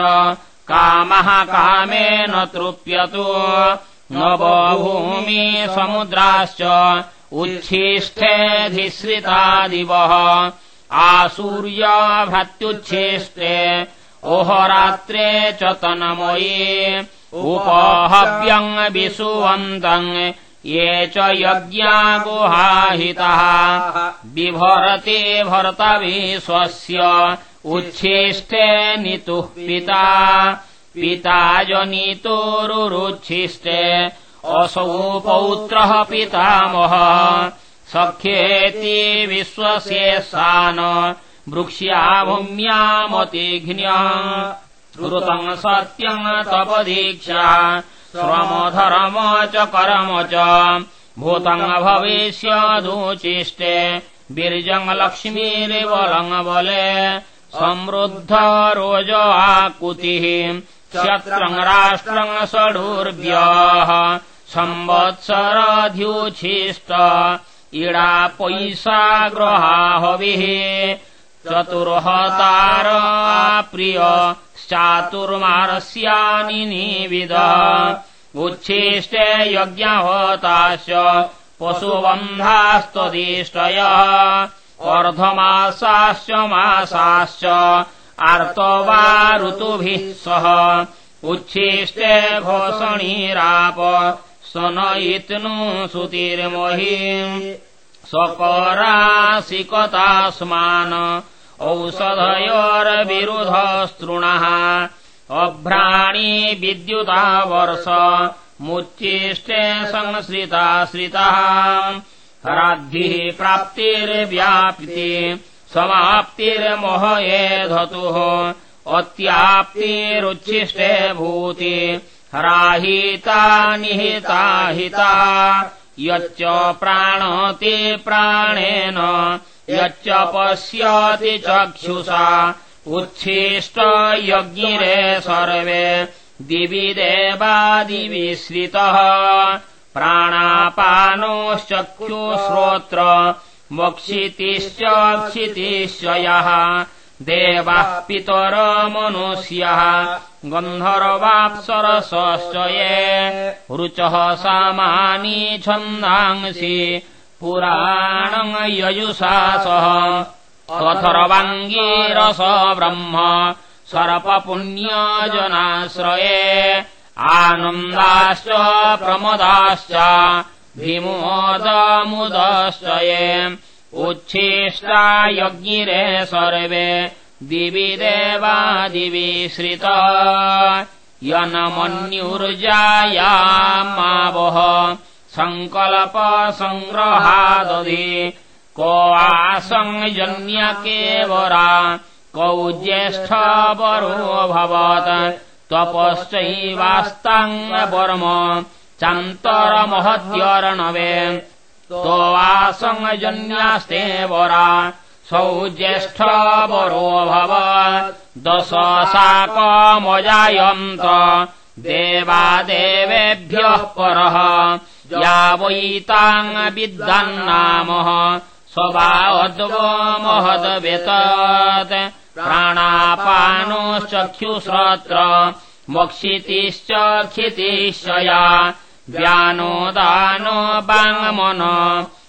कामः कामेन तृप्यतु न बभूमि समुद्राश्च उच्छिष्टेऽधिश्रितादिवः आसूर्यभ्रत्युच्छिष्टे ओहरात्रे च तनमयी उपहव्यम् विसुवन्तम् ये च यज्ञा गुहाहितः बिभरते भर्तविश्वस्य उच्छिष्टे नितुः पिता। पिता जनितोरुच्छिष्टे असौ पौत्रः पितामह। सख्येति विश्वस्येषान वृक्ष्या भूम्यामतिघ्न्यः श्रुतम् सत्यम् तपदीक्षा श्रमधर्म च कर्म च भूतम् भविष्यदुचिष्टे बीर्जम् लक्ष्मीरिवलम् बले समृद्ध रोज आकुतिः क्षत्रम् राष्ट्रम् षडूर्व्यः संवत्सरध्युच्छिष्ट इडा पैसा ग्रहाहविः चतुर्हतार प्रिय चातुर्मारस्यानि निविद। उच्छिष्टे यज्ञहोताश्च पशुबन्धास्त्वदिष्टयः अर्धमासाश्च मासाश्च आर्तो वा ऋतुभिः सह। उच्छिष्टे घोषणीराप स्वनयित्नु सुतिर्महीम् स्वकरासिकतास्मान् औषधयोर्विरुधस्तृणः अभ्राणी विद्युतावर्ष मुच्चिष्टे संश्रिताश्रितः राद्भिः प्राप्तिर्व्याप्ति समाप्तिर्मोहये धतुः। अत्याप्तिरुच्छिष्टे भूति राहिता निहिता हिता। यच्च प्राणति प्राणेन यच्च पश्यति चक्षुषा उच्छिष्ट यज्ञिरे सर्वे दिवि देवादिविश्रितः प्राणापानोश्चक्षुश्रोत्र मोक्षितिश्च क्षितिश्चयः। देवः पितरमनुष्यः रुचः सामानि छन्दांसि पुराणम् यजुषा सह। अथर्वाङ्गीरस ब्रह्म सर्पपुण्यजनाश्रये आनन्दाश्च प्रमदाश्च विमोदमुदश्च ये उच्छिष्टा यज्ञिरे सर्वे दिवि देवादिवि श्रित। यनमन्युर्जायामावह सङ्कल्पसङ्ग्रहादधि को आसंजन्यकेवरा कौ ज्येष्ठवरोऽभवत् त्वपश्चैवास्ताङ्गवर्म चान्तरमहत्यर्णवे। तो आसंजन्यास्ते वरा सौ ज्येष्ठवरोऽभवत् दश साकमजायन्त देवादेवेभ्यः परः या वैताङ्विद्वन्नामः स्वभावद्वो महद्वेतत् प्राणापानोश्चक्षुश्रोत्र मोक्षितिश्च क्षितिश्चया व्यानोदानो वाङ्मन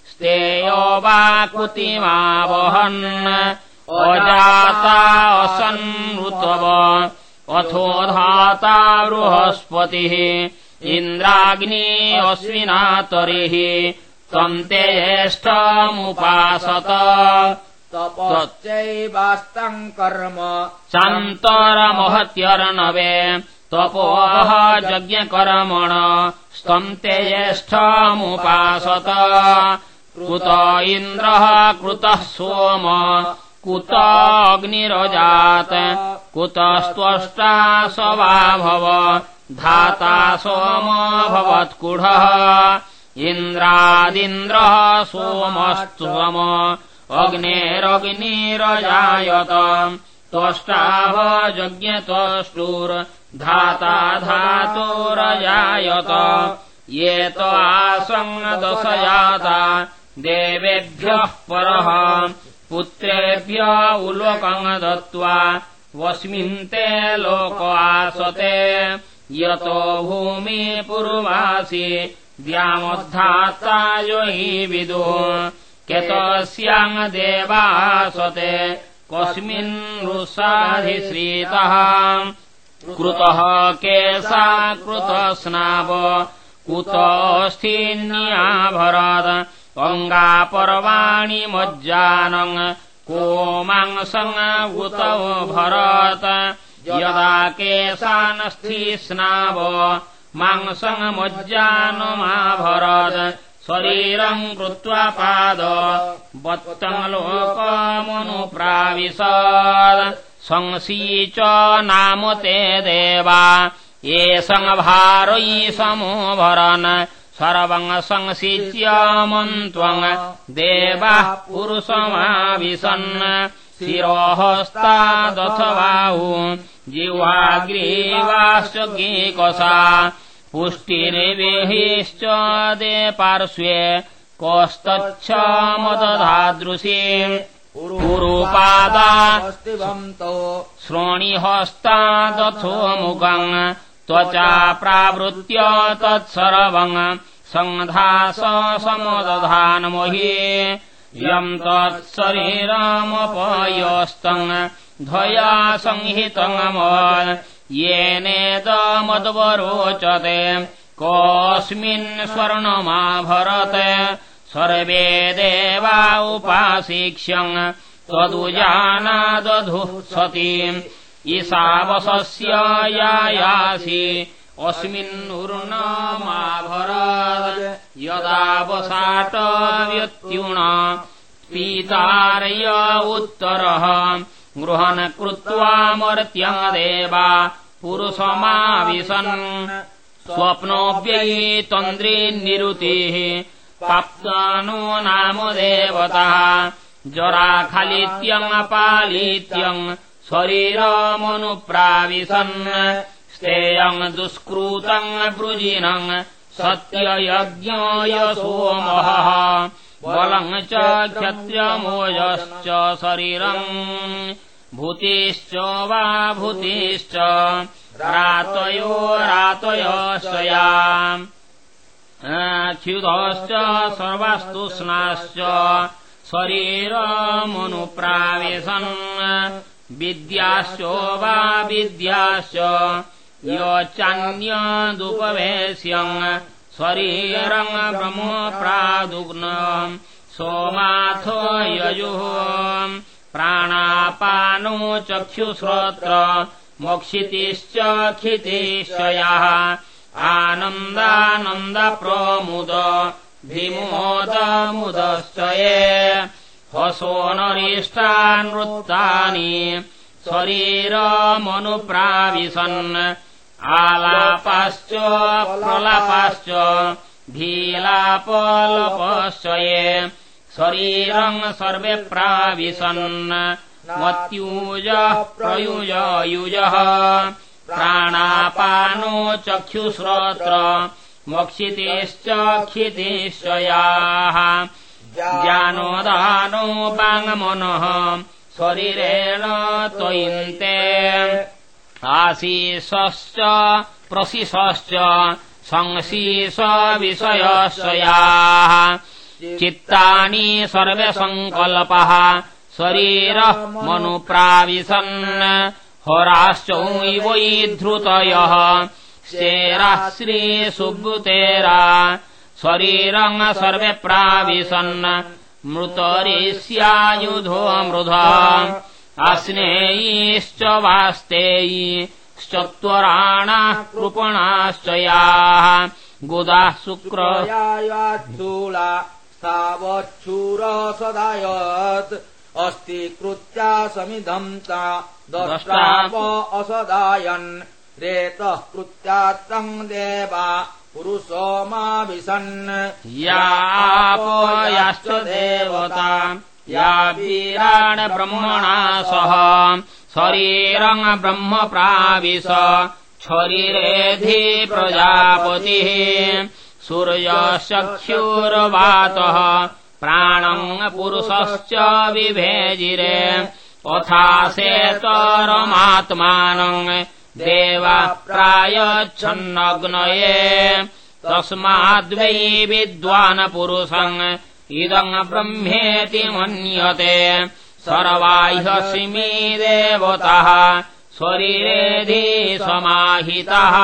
स्तेयो वा कृतिमावहन्। अजाता असन्नृतव अथो धाता बृहस्पतिः इन्द्राग्नि अश्विना तरिः त्वम् ते ज्येष्ठमुपासत तपश्चैवास्तम् कर्म चान्तरमहत्यर्णवे तपोः यज्ञकर्मण स्तम् ते ज्येष्ठमुपासत कृत इन्द्रः कृतः सोम कुत अग्निरजात् कुतस्त्वष्टा स्वभाभव धाता सोमभवत्कुढः इन्द्रादिन्द्रः सोमस्त्वम अग्नेरग्निरजायत त्वष्टाव यज्ञत्वष्टुर्धाता धातोरजायत ये त आसङ्गदशयाता देवेभ्यः परः पुत्रेभ्य उलोकम् दत्त्वा वस्मिन्ते लोक आसते। यतो भूमि पुरुवासि द्यामोद्धाता योहि विदुः। केतस्याम् देवासते कस्मिन् रुषाधिश्रीतः कृतः केसा कृतस्नाव कुतोऽस्थिन्याभरत् अङ्गापर्वाणि मज्जानम् को मांसङ्गुतौ भरत्। यदा केशानस्थिस्नाव मांसङ्गमज्जानमाभरत् शरीरम् कृत्वा पाद वत्तम् लोकमनुप्राविशत्। संसीच नाम ते देवा ये सङ्भारै समोभरन् सर्वम् संसिच्यमन्त्वम् देवाः पुरुषमाविशन् शिरोहस्तादथ बाहु जिह्वाग्रीवाश्च गीकसा पुष्टिर्विहिश्च दे पार्श्वे कोस्तच्छमदधादृशी पुरुपादा श्रोणिहस्तादथो मुखम् त्वचा प्रावृत्य तत्सर्वम् सङ्धास समदधानमहि। यम् ध्वया संहितम् येनेदमद्वरोचते कोऽस्मिन् स्वर्णमा भरत सर्वे देवा उपासीक्ष्यम् त्वदुजानादधुः सती ईशावसस्य यायासि। अस्मिन्नुर्णमाभरत् यदावसाटव्युत्युण पीतार्य उत्तरः। गृहन् कृत्वा मर्त्यदेवा पुरुषमाविशन्। स्वप्नोऽप्यै तन्द्रीनिरुतिः प्राप्तानो नाम देवतः। जराखलित्यङ्पालित्यम् शरीरमनुप्राविशन् स्तेयम् दुष्कृतम् वृजिनम् सत्ययज्ञय सोमः बलम् च क्षत्र्यमोजश्च शरीरम्। भूतिश्च वा भूतिश्च। रातयो रातयश्चया क्षुधश्च सर्वास्तुष्णाश्च। शरीरमनुप्राविशन् विद्याश्च वा विद्याश्च योचान्यदुपवेश्यम् शरीरम् ब्रह्म प्रादुग्न सोमाथो यजुः प्राणापानो चक्षुश्रोत्र मोक्षितिश्च खितिश्चयः आनन्दानन्दप्रमुद विमोदमुदश्च ये हसोनरिष्टानृत्तानि शरीरमनुप्राविशन् आलापाश्च प्रलापाश्च भीलापलपश्च ये शरीरम् सर्वे प्राविशन्। मत्यूजः प्रयुजयुजः प्राणापानो चक्षुश्रोत्र मोक्षितेश्च क्षितेश्चयाः ज्ञानोदानो पाङ्मनः शरीरेण त्वयिन्ते। आशीषश्च प्रशिषश्च संशीष विषयश्चयाः। चित्तानि सर्वे सङ्कल्पः शरीरः मनुप्राविशन्। होराश्चैवै धृतयः। शेराः श्रीसुब्रुतेरा शरीरम् सर्वे प्राविशन्। मृतरिष्यायुधो मृध। अस्नेयीश्च वास्तेयीश्चत्वराणाः कृपणाश्च याः। गुदाः शुक्रयायाच्छूला। सावच्छूरसदायत्। अस्ति कृत्या समिधम् च दष्टाप असदायन्। रेतः कृत्यात्तम् देवा पुरुषोमाविशन् यापोयाश्च देवता। या वीराण ब्रह्मणा सह। शरीरम् ब्रह्म प्राविश शरीरेधि प्रजापतिः। सूर्यचक्षुर्वातः प्राणम् पुरुषश्च विभेजिरे अथासेतरमात्मानम् देवा प्रायच्छन्नग्नये तस्माद्वै विद्वान् पुरुषम् इदम् ब्रह्मेति मन्यते। सर्वाह्यसिमी देवतः शरीरेधि समाहितः।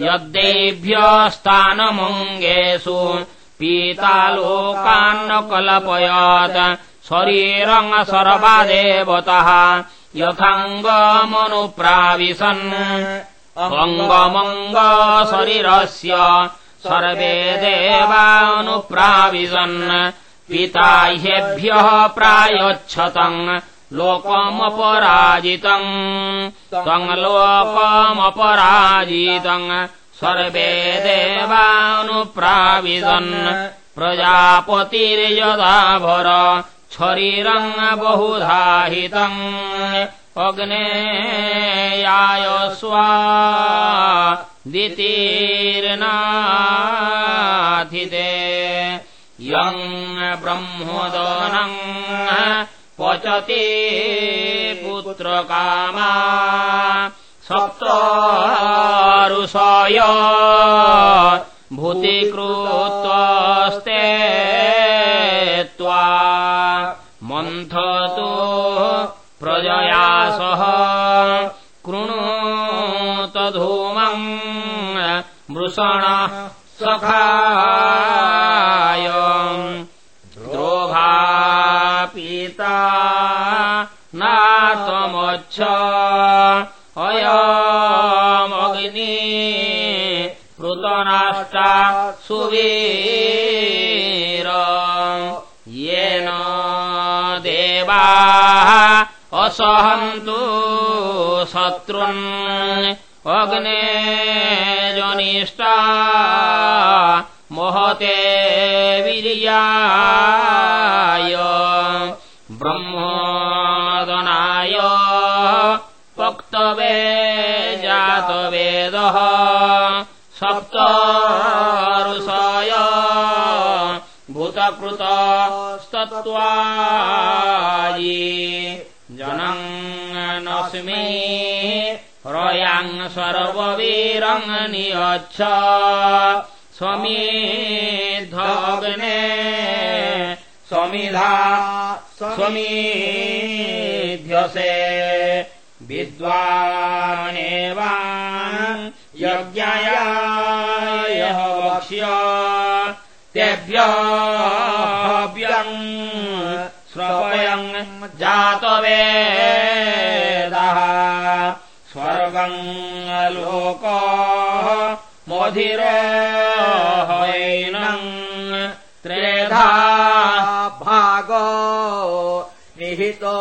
यद्देभ्यस्तानमङ्गेषु पीतालोकान्न कल्पयत् शरीरम् सर्वा देवतः यथाङ्गमनुप्राविशन्। अङ्गमङ्ग शरीरस्य सर्वे देवानुप्राविशन्। पिता ह्येभ्यः प्रायच्छतम् लोकमपराजितम्। तम् लोकमपराजितम् सर्वे देवानुप्राविशन्। प्रजापतिर्यदा भर शरीरम् बहुधाहितम् अग्नेयाय स्वा दितीर्नाथिते। यम् ब्रह्मोदनम् पचति पुत्रकामा। सप्तारुषय भूतिकृत्वस्ते मृषण सखाय द्रोभा पिता नात्वमोच्छ अयमग्नि पृतनाष्टा सुवीर। येन देवाः असहन्तु शत्रुन् अग्ने जनिष्टा महते वीर्याय ब्रह्मदनाय पक्तवे जातवेदः सप्तरुषय भूतकृतस्तत्त्वायि जनम् नस्मि रयाङ् सर्ववीरम् नियच्छ स्वमेधग्ने स्वमिधा स्वमेध्यसे विद्वानेव यज्ञाय वक्ष्य तेभ्यव्यम् श्रवयम् जातवेदः लोक मोधिरोहैनम् त्रेधा भाग निहितो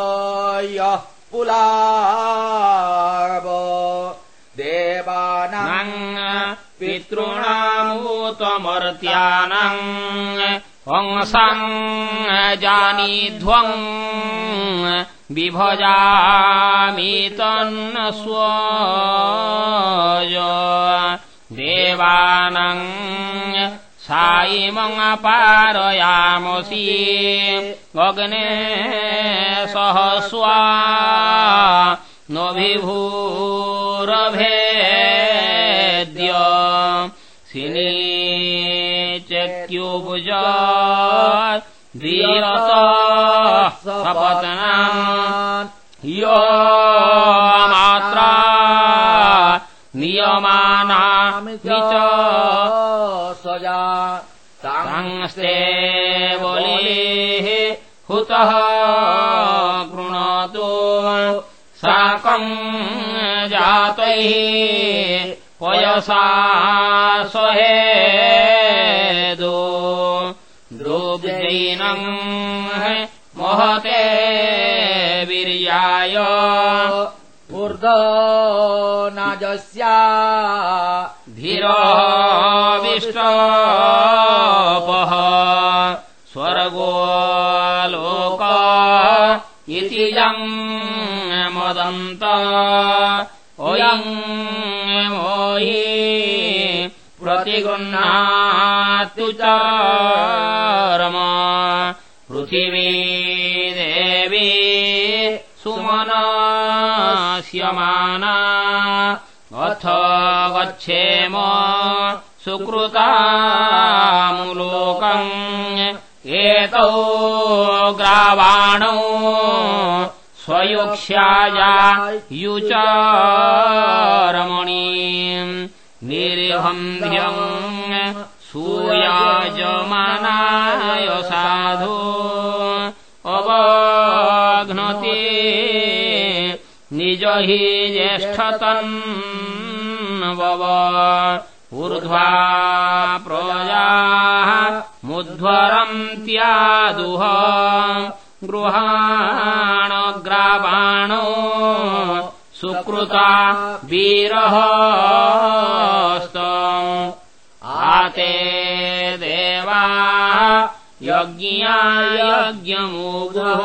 यः पुलाव देवानाम् पितॄणामूतमर्त्यानम् अंसम् जानीध्वम् बिभजामि तन्न स्वज देवानम् सायिमपारयामसि अग्ने सहस्वा नो विभूरभेद्य सिनीचक्युभुज वीरत सपत्नाम् संस्ते बलिः हुतः कृणोतु साकम् जातैः पयसा सहेदो द्रोग्जैनम् महते वीर्याय। ऊर्ध्वो नाजस्या धीरविष्टपः मदन्त ओयम् मोहि प्रतिगृह्णातु चारम पृथिवी देवी सुमनस्यमाना। अथ गच्छेम सुकृतामुलोकम्। एतौ ग्रावाणौ स्वयुक्ष्याया युचारमणी निर्हन्ध्यम् सूयाजमानाय साधु। अवघ्नति निज हि ज्येष्ठतन्वव ऊर्ध्वा प्रजाः मुध्वरन्त्यादुह गृहाणग्रावाणो सुकृता वीरहस्त। आते देवा यज्ञायज्ञमुगुः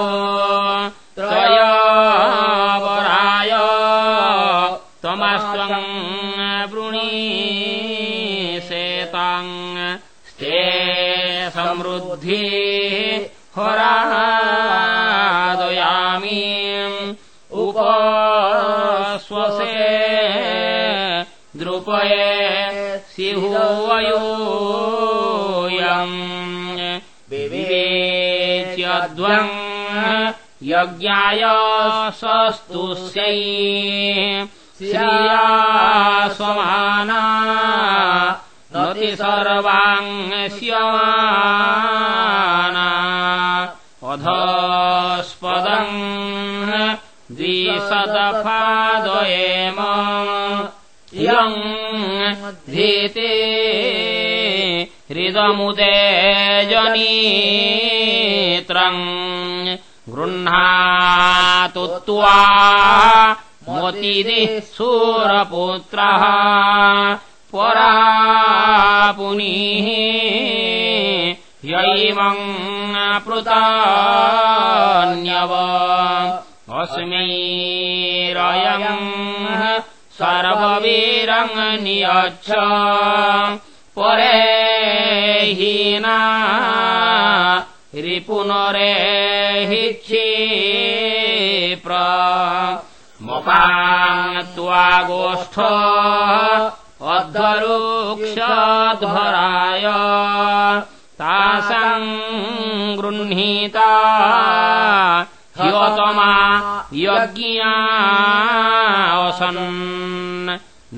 त्रयावराय त्वमस्त्वम् वृणीसेताम् स्ते समृद्धि द्रुपये सिहुवयोऽयम् विवेच्यध्वम् यज्ञाय सस्तुष्यै श्रिया स्वमाना नति सर्वाङ्स्यमाना अधस्पदम् द्विशतपादयेम इयम् धीते हृदमुदे जनीत्रम् गृह्णातु त्वा मोतिदिः सूरपुत्रः। परा पुनीः यैवम् पृतान्यव अस्मैरयम् सर्ववीरम् नियच्छ परे हीना रिपुनरे क्षिप्र मोपा गोष्ठ अध्वरुक्षध्वराय तासाम् गृह्णीता ह्योतमा यज्ञासन्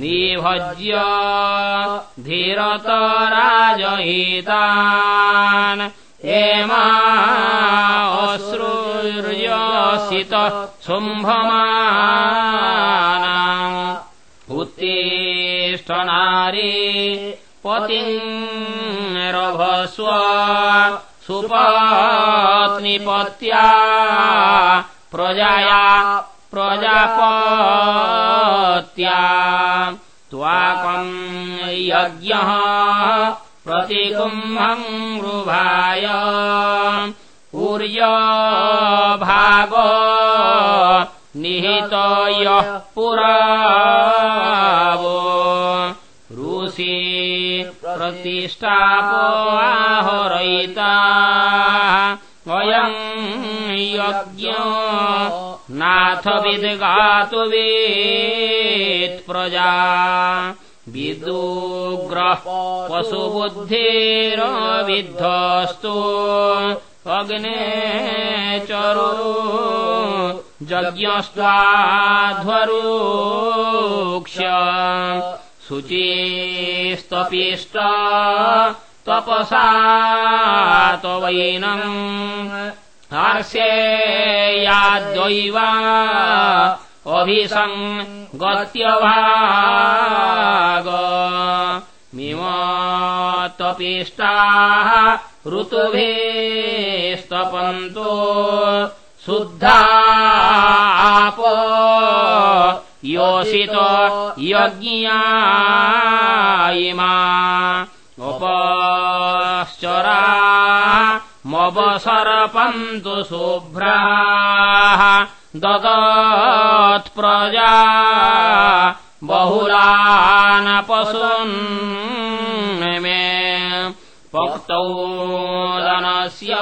निभज्य धीरतराजयितान् हेमा अश्रुर्यसित शुम्भमाना उत्तिष्ठ नारी पतिरभस्व सुपत्निपत्या प्रजाया प्रजापत्या त्वाकम् यज्ञः प्रतिकुम्भम् रुभाय भाग निहित यः पुरावो ऋषि प्रतिष्ठापोहरयिता वयम् यज्ञ नाथ विद्गातु प्रजा। विदुग्रः पशुबुद्धिरविद्धस्तु अग्ने चरो यज्ञस्त्वाध्वरूक्ष शुचिस्तपिष्ट तपसा त्वैनम् हर्ष्येयाद्वैवा अभिसम् गत्यभाग मिमतपिष्टाः ऋतुभिस्तपन्तो शुद्धाप योषित यज्ञा इमा उपश्चरा मवसरपन्तु शुभ्राः। ददत्प्रजा बहुलान् पशून् मे। पक्तौ दनस्य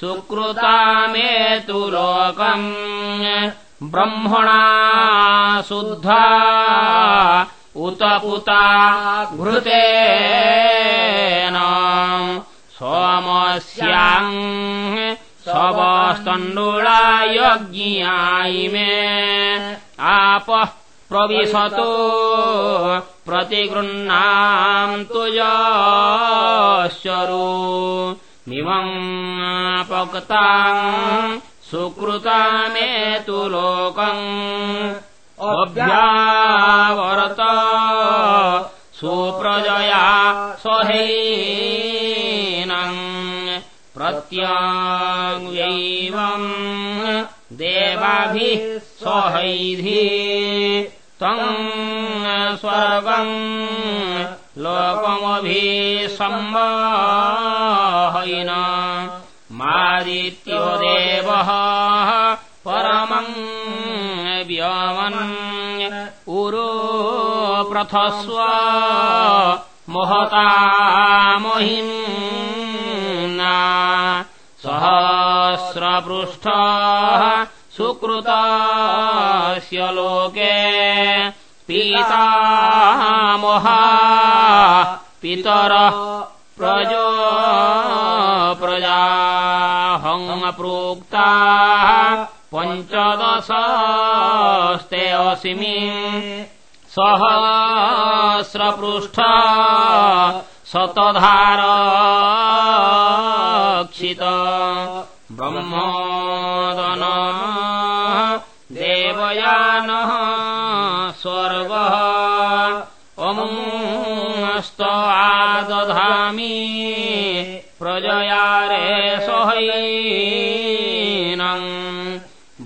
सुकृता मे तु लोकम् ब्रह्मणा शुद्धा उत पुता घृतेन। सोमस्याम् सबस्तण्डुला यज्ञायिमे आपः प्रविशतु प्रतिगृह्णान्तु यश्चरु। मिमम् पक्ताम् सुकृता मे तु लोकम् अभ्यावर्त। सुप्रजया स्वहैनम्। प्रत्याङ्गैवम् देवाभिः स्वहैधि त्वम् स्वर्गम् लोकमभिसम्मह हैन मादित्यो देवः परमम् व्यमन् उरो प्रथस्व महतामहिम्ना सहस्रपृष्ठ सुकृतस्य लोके पीतामहा पितरः प्रजो प्रजाहङ्प्रोक्ता पञ्चदशस्ते असिमि सहस्रपृष्ठ शतधारक्षित ब्रह्मोदन देवयानः स्वर्गः अमुस्त आदधामि प्रजयारे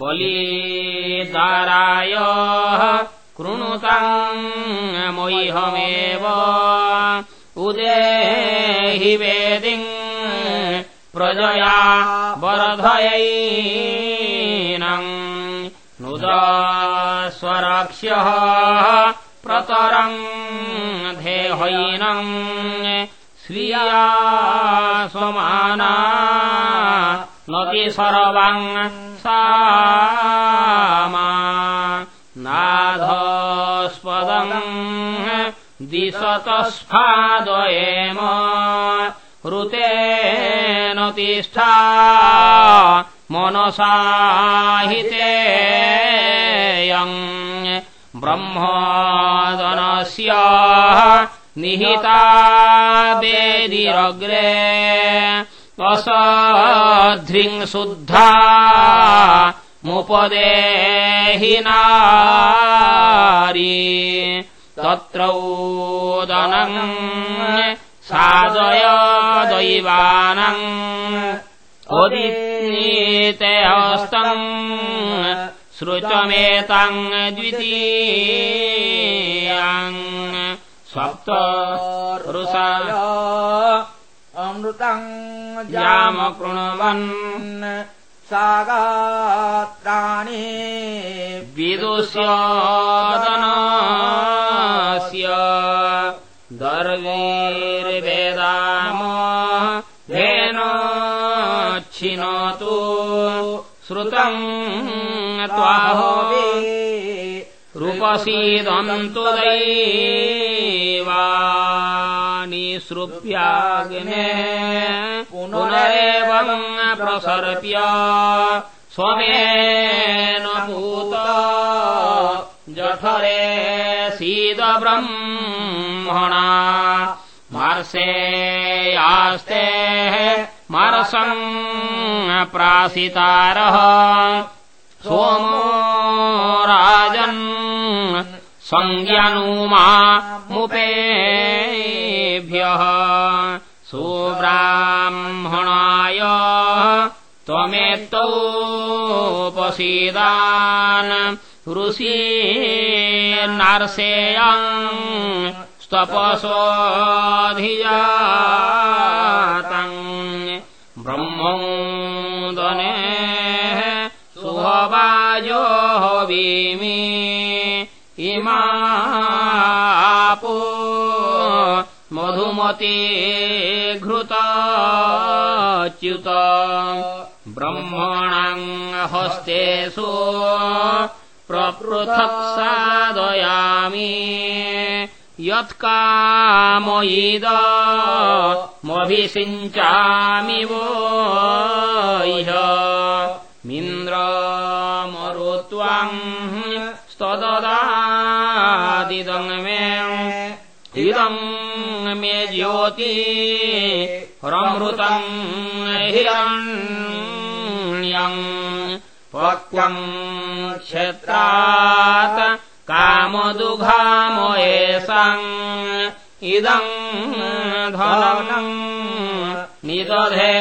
बलिदाराय कृणुताम् मोह्यमेव उदेहि वेदिम् प्रजया वरधयैनम् नुदस्वरक्ष्यः प्रतरम् धेहैनम् श्रिया स्वमाना नति सर्वम् सामा। नाधस्पदम् दिशतस्फादयेम। ऋतेन तिष्ठा मनसाहितेयम् ब्रह्मदनस्य निहिता वेदिरग्रे असध्रिङ्शुद्धा मुपदेहि नारी। तत्रौदनम् सादय दैवानम् उदिनीते हस्तम् सृचमेताम् द्वितीयाम् सप्त ऋषाय अमृतम् जामकृण्वन् सागात्राणि विदुष्यदनस्य दर्वीर्वेदाम धेनोच्छिनोतु। श्रुतम् त्वाहोवे रूपसीदन्तु दैवानि श्रुप्याग्ने पुनरेवम् प्रसर्प्य स्वमेन पूत जठरे सीदब्रह्मणा मार्षेयास्ते मारसम् प्रासितारः सोमो राजन् संज्ञानुमामुपेभ्यः सुब्राह्मणाय त्वमेत्तोपसीदान् ऋषीर्नार्षेयम् स्तपसोऽधिजातम् हवीमि इमापो मधुमती घृताच्युत ब्रह्मणाम् हस्तेषु प्रपृथक् सादयामि यत्कामयिद मभिषिञ्चामि वो इह स्तददादिदम् मे इदम् मे ज्योति रमृतम् हिरण्यम् पक्वम् क्षेत्रात् कामदुघामयेषाम् इदम् धनम् निदधे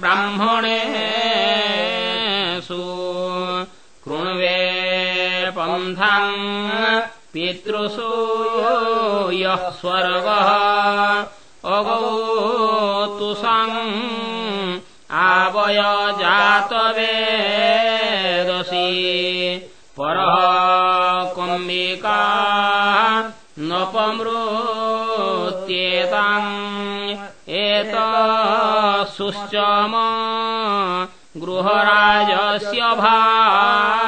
ब्राह्मणेषु पितृषु यः स्वर्गः अगौ स्तुषम् आवय जातवेदसि। परः कुम्बिका नपमृत्येताम् एतसुश्चम गृहराजस्य भाग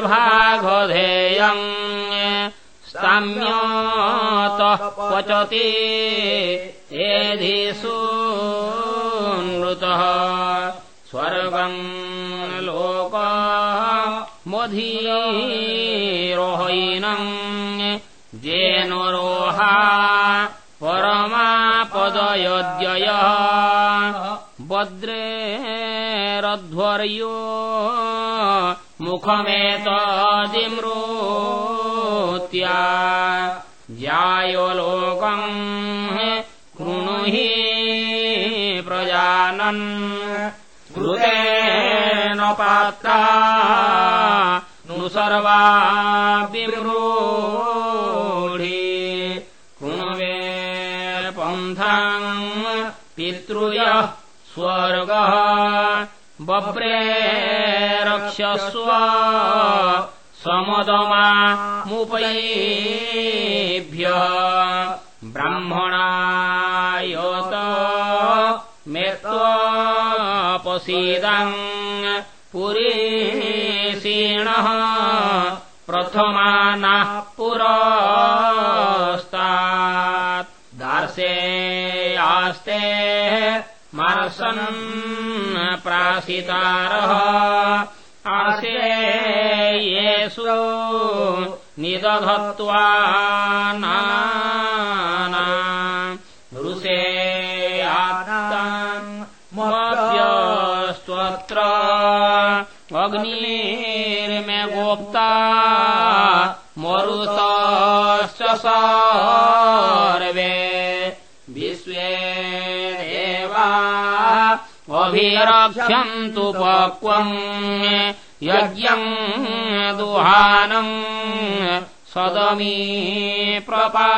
निरुतेर्भागधेयम् साम्यतः पचति एधिषु नृतः। स्वर्गम् लोक मधीरोहैनम् जेन रोहा परमापदयद्ययः वद्रेरध्वर्यो मुखमेतदिमृत्या ज्यायो लोकम् कृणु हि प्रजानन् कृतेन पात्रा नु सर्वा विमृढि कृणवे पन्थाम् पितृयः स्वर्गः बभ्रे रक्षस्व समदमामुपैभ्य ब्राह्मणायत मेत्वपसीदम् पुरीषीणः प्रथमानः पुरस्तात् दार्शेयास्ते मार्सन् प्रासितारः आसे येषु निदधत्वा नाना। ऋषे मप्यस्त्वत्र अग्निर्मे गोप्ता मरुतश्च सर्वे अभिरक्षन्तु पक्वम् यज्ञम् दुहानम् सदमी प्रपानम्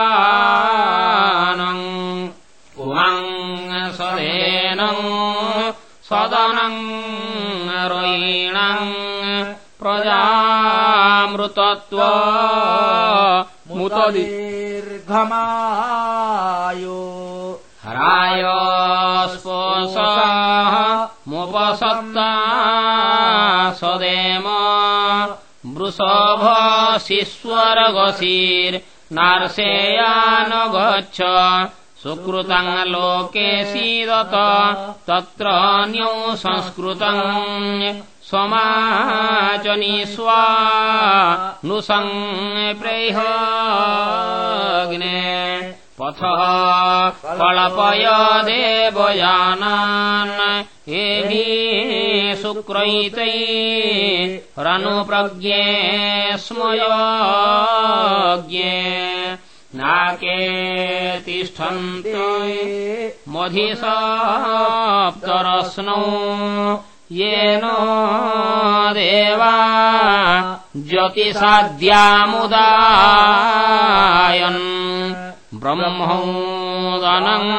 पुमम् सदेनम् सदनम् रयीणम् प्रजामृतत्व मुतदि हराय मुपसत्ता सदेम वृषभशिस्वरगशीर्नार्सेयान गच्छ सुकृतम् लोके सीदत तत्रान्यौ संस्कृतम् समाचनिष्वा नु संप्रेहग्ने पथः कळपय देवयानान् एहि शुक्रैतै रनुप्रज्ञे स्मयज्ञे नाके तिष्ठन्ति मधिसप्तरस्नौ येन देवा ज्योतिषाद्यामुदायन् ब्रह्मोदनम्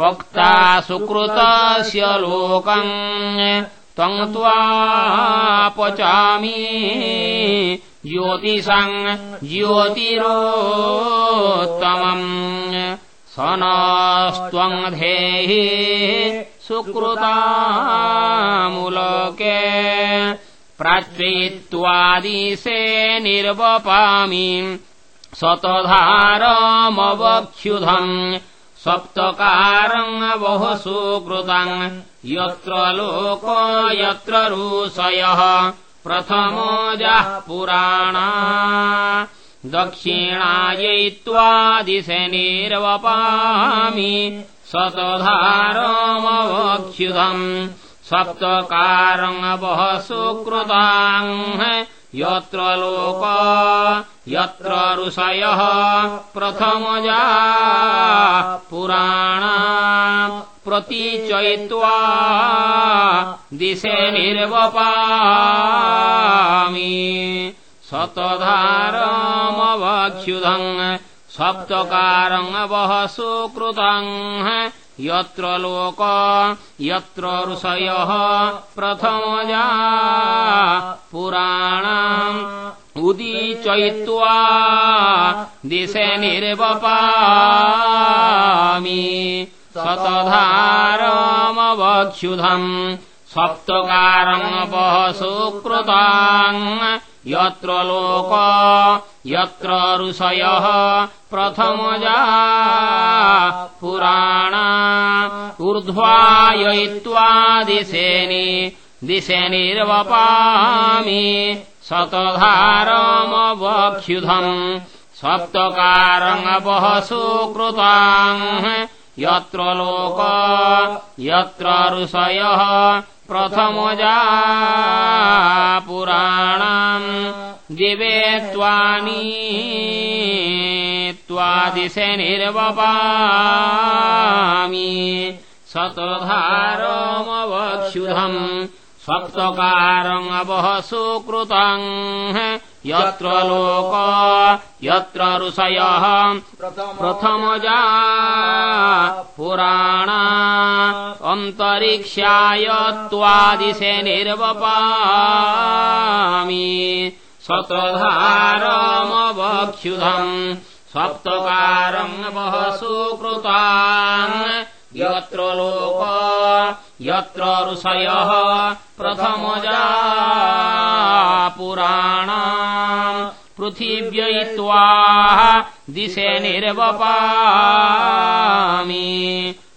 पक्ता सुकृतस्य लोकम् त्वम् त्वापचामि ज्योतिषम् ज्योतिरोत्तमम् स नस्त्वम् धेहि सुकृतामुलोके प्राच्यत्वादिशे निर्वपामि शतधारमवक्षुधम् सप्तकारम् बहु सुकृतम् यत्र लोक यत्र ऋषयः प्रथमो जः दक्षिणायै निर्वपामि शतधारमवक्षुधम् सप्तकारम् बहु सुकृताम् यत्र लोक यत्र ऋषयः प्रथमजा पुराणा प्रतीचयित्वा दिशे निर्वपामि। सतधारमवक्षुधम् सप्तकारम् वः सुकृतम् यत्र लोक यत्र ऋषयः प्रथमजा पुराणाम् उदीचयित्वा दिशे निर्वपामि। सतधारमवक्षुधम् सप्तकारम् वः सुकृताम् यत्र लोक यत्र ऋषयः प्रथमजा पुराणा ऊर्ध्वाययित्वा दिशेनि दिशेनिर्वपामि सतधारमवक्षुधम् सप्तकारङ्गपः सुकृताम् यत्र लोक यत्र ऋषयः प्रथमजा पुराणाम् दिवे त्वानि त्वादिशे निर्वपामि। सतधारमवक्षुधम् सप्तकारमवः सुकृतम् यत्र लोक यत्र ऋषयः प्रथमजा पुराणा अन्तरिक्षाय त्वादिशे निर्वपामि। सतधारमवक्षुधम् सप्तकारम् वः सुकृतान् यत्र लोक यत्र ऋषयः प्रथमजा पुराणा पृथिव्ययित्वा दिशे निर्वपामि।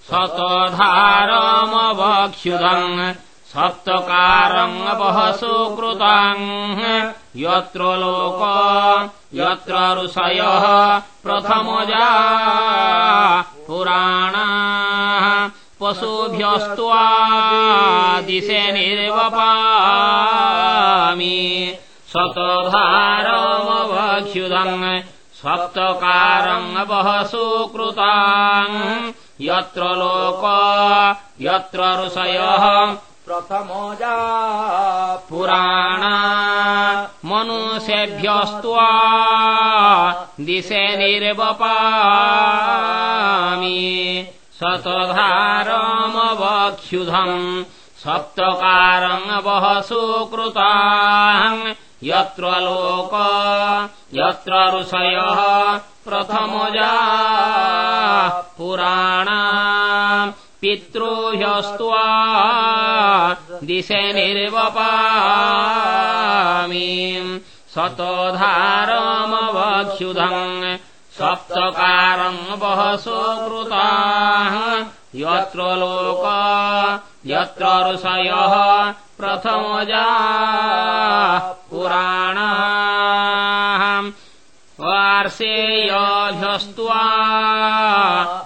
सतधारमवक्षुधम् सप्तकारम् वः सुकृताम् यत्र लोक यत्र ऋषयः प्रथमजा पुराणा पशुभ्यस्त्वा दिशे निर्वपामि। सतधारमवक्षुधम् सप्तकारम् वः सुकृताम् यत्र लोक यत्र ऋषयः प्रथमोजा पुराणा मनुष्येभ्यस्त्वा दिशे निर्वपामि। सतधारमवक्षुधम् सप्तकारम् वः सुकृताम् यत्र लोक यत्र ऋषयः प्रथमजा पुराणा पितृह्यस्त्वा दिशे निर्वपामि सतधारमवक्षुधम् सप्तकारम् वः सुकृताः यत्र लोक यत्र ऋषयः प्रथमजा पुराणा वार्षेयभ्यस्त्वा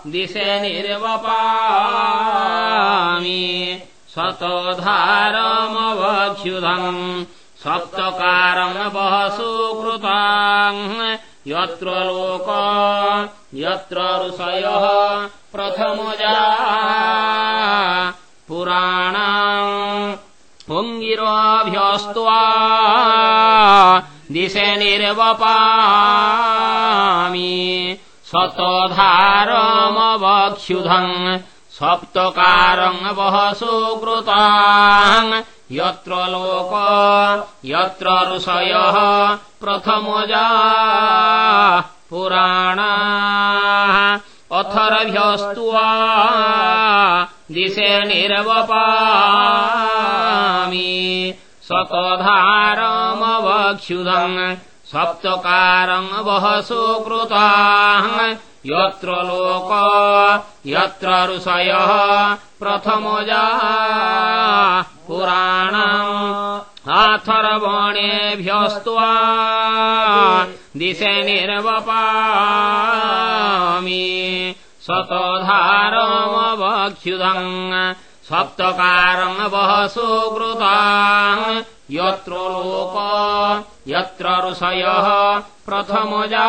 दिशे निर्वपामि। सतधारमवक्षुधम् सप्तकारम् वः सुकृताम् यत्र लोक यत्र ऋषयः प्रथमजा। पुराणाम् पुङ्गिरोऽभ्यस्त्वा दिशे निर्वपामि। सतधारमवक्षुधम् सप्तकारम् वः सुकृताम् यत्र लोक यत्र ऋषयः प्रथमजा। पुराणा अथर्भ्यस्त्वा दिशे निर्वपामि। सतधारमवक्षुधम् सप्तकारम् वः सुकृताम् यत्र लोक यत्र ऋषयः प्रथमजा पुराणम्। आथर्वणेभ्यस्त्वा दिशे निर्वपामि सतधारमवक्षुधम् सप्तकारम् वः सुकृताम् यत्र लोक यत्र ऋषयः प्रथमजा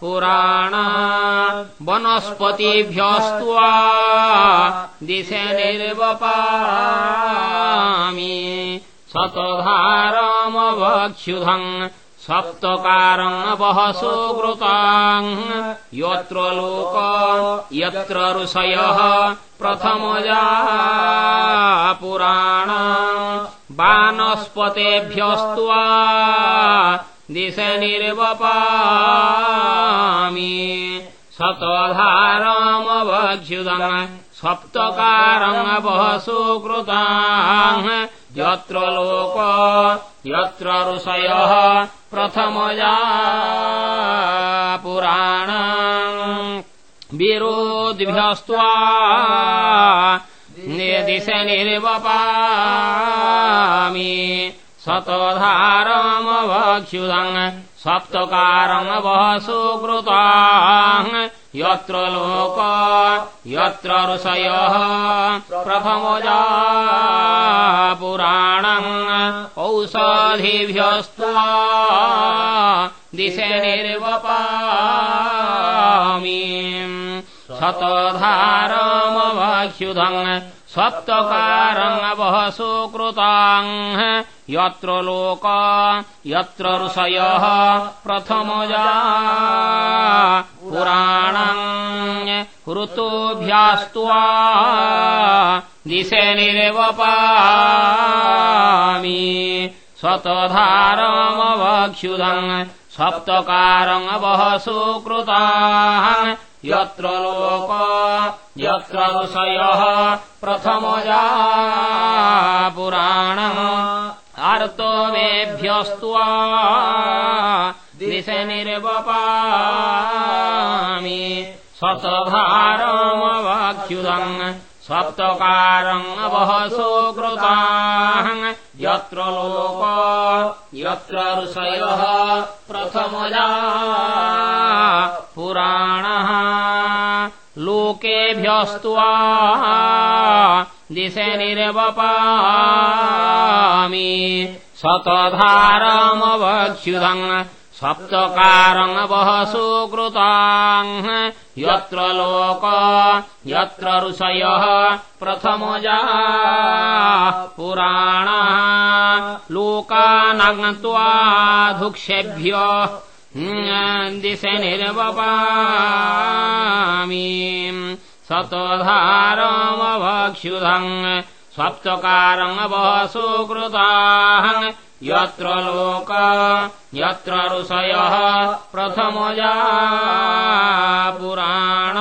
पुराणा। वनस्पतिभ्यस्त्वा दिशे निर्वपामि। सतधारमवक्षुधम् सप्तकारम् वहसो यत्र लोक यत्र ऋषयः प्रथमजा पुराण बानस्पतेभ्यस्त्वा दिश निर्वपामि। सतधारमवक्षुधम् सप्तकारम् वहसो कृताम् यत्र लोक यत्र ऋषयः प्रथमया पुराण विरोधिभ्यस्त्वा दिश निर्वपामि सतधारमवक्षुधम् सप्तकारम् वहसो कृताम् यत्र लोक यत्र ऋषयः। प्रथमजा पुराणम् औषधिभ्यस्त्वा दिश निर्वपामि। शतधारमवक्षुधम् सप्तकारम् वहसो कृताम् यत्र लोक यत्र ऋषयः प्रथमजा। पुराणम् ऋतोभ्यास्त्वा दिश निर्वपामि। स्वतधारमवक्षुधम् सप्तकारम् वहसो कृताः यत्र लोक यत्र ऋषयः प्रथमजा आर्तवेभ्यस्त्वा दिश निर्वपामि सतभारमवाख्युदम् सप्तकारम् वहसो कृताम् यत्र लोक यत्र ऋषयः प्रथमजा। पुराणः लोकेभ्यस्त्वा दिश निर्वपामि। सतधारमवक्षुधम् कृताम् यत्र लोक यत्र ऋषयः प्रथमजा पुराण लोकानग्त्वा धुक्षेभ्य दिश निर्वपामि। सतधारमवक्षुधम् सप्तकारम् वहसो कृताम् यत्र लोक यत्र ऋषयः प्रथमजा पुराण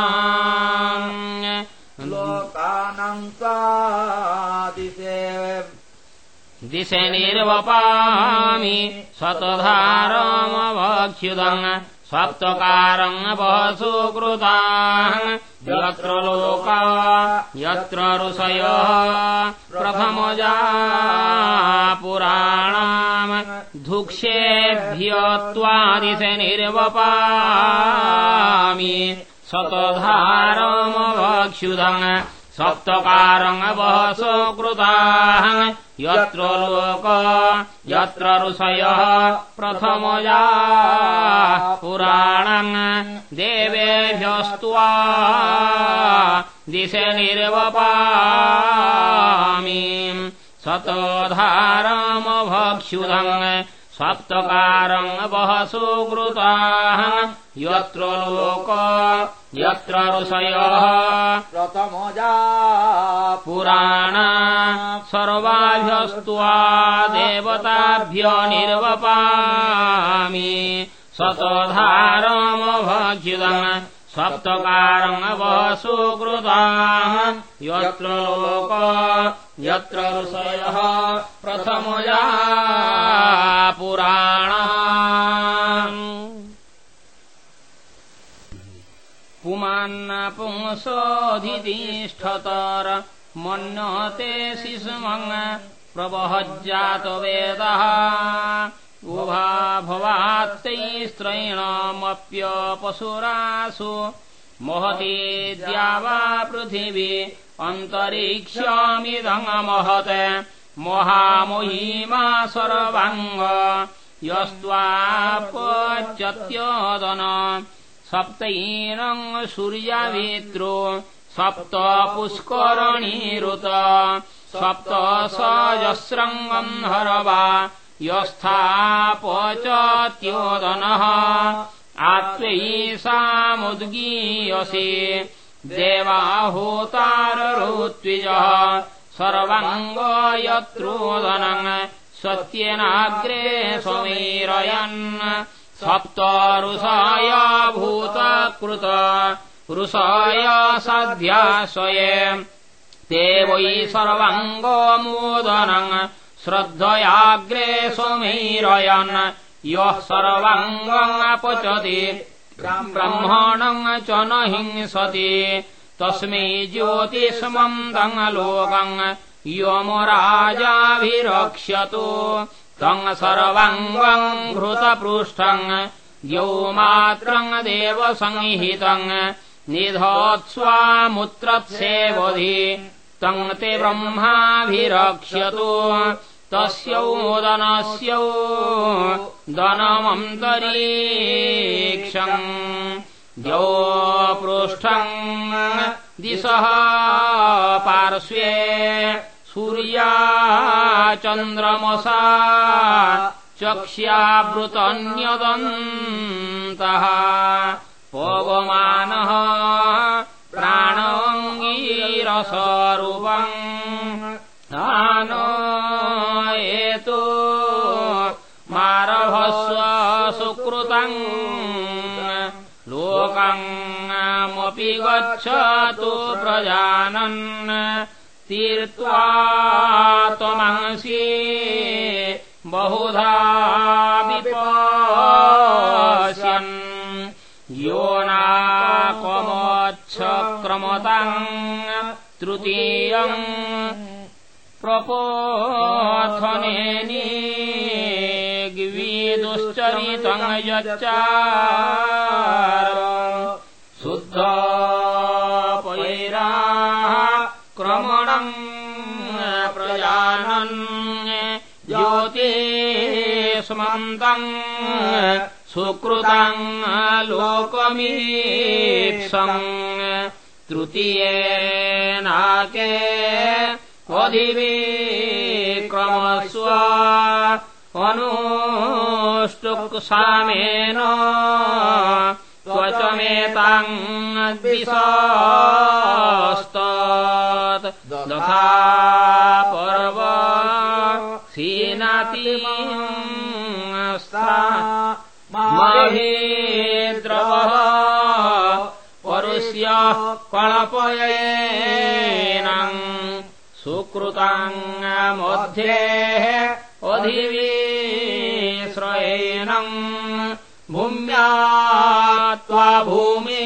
लोकानाम् सा दिशे दिश निर्वपामि सतधारमवक्षुदम् सप्तकारम् वसु कृताम् यत्र लोक यत्र ऋषयः प्रथमजा पुराणाम् धुक्षेभ्यत्वादिश निर्वपामि। सतधारमवक्षुदम् कृताम् यत्र लोक यत्र ऋषयः प्रथमजा पुराणम् देवेभ्यस्त्वा दिश निर्वपामि। सतधारमभक्षुधम् सप्तकारम् वहसु कृताः। यत्र लोक यत्र ऋषयः। प्रथमजा पुराण सर्वाभ्यस्त्वा देवताभ्य निर्वपामि। सतधारमभक्षितम् सप्तकारम् वसु कृताः। यत्र लोक यत्र ऋषयः प्रथमया पुराण। पुमान्न पुंसोऽधितिष्ठतर मन्यते शिशुमङ् प्रवहज्जातवेदः उभा भवात्तैस्त्रैणमप्यपशुरासु महती द्यावा पृथिवी अन्तरिक्षमिदमहत् महामहीमा सर्वाङ्ग यस्त्वापच्यत्यदन सप्तैनम् सूर्यावित्रो सप्त पुष्करणीरुत सप्त सजस्रङ्गम् हरवा यस्थापचत्योदनः आत्मैषामुद्गीयसे देवाहोताररोत्विजः सर्वाङ्ग यत्रोदनम् सत्येनाग्रे समीरयन् सप्त ऋषाय भूतकृत ऋषाय साध्याशये ते वै सर्वाङ्गमोदनम् श्रद्धयाग्रे समीरयन्। यः सर्वाङ्गमपचति ब्रह्मणम् च न हिंसति। तस्मै ज्योतिष्मन्दम् लोकम् यमराजाभिरक्ष्यतु तम् सर्वाङ्गम् घृतपृष्ठम् द्यौ मात्रम् देवसंहितम् निधत्स्वामुत्रत्सेवधि तम् ते ब्रह्माभिरक्ष्यतु तस्योदनस्यो दनमन्तरीक्षम् द्यौ पृष्ठम् दिशः पार्श्वे सूर्या चन्द्रमसा चक्ष्यावृतन्यदन्तः पवमानः प्राणाङ्गीरसरूपम् आनयेतु सुकृतम् लोकमपि गच्छतु प्रजानन्। तीर्त्वा त्वमंसि बहुधा विपश्यन् यो नाकमोच्छक्रमताम् तृतीयम् प्रपोथनेनि ग्वीदुश्चरितम् यच्चार शुद्ध पैरा क्रमणम् प्रजानन् ज्योतिष्मन्तम् सुकृतम् लोकमीप्सम् तृतीयेनाके अधिविक्रमस्व अनुष्टुक्सामेन त्वचमेताम् द्विषस्तात् तथा पर्व माहेद्रवः परुष्यः कळपयेनम् सुकृताम् मध्ये अधिविश्रयेणम् भूम्या त्वा भूमि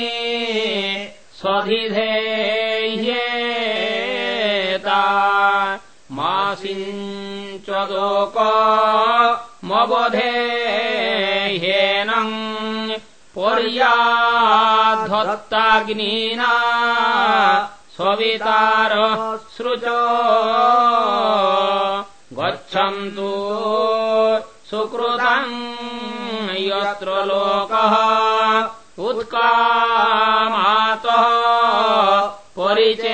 स्वधिधेह्येता मासिञ्चदोक मवधेह्येनम् पर्याधत्ताग्निना सवितार सृज गच्छन्तु सुकृतम् यत्र लोकः उत्कामातः परिचेतुत्रोक्ता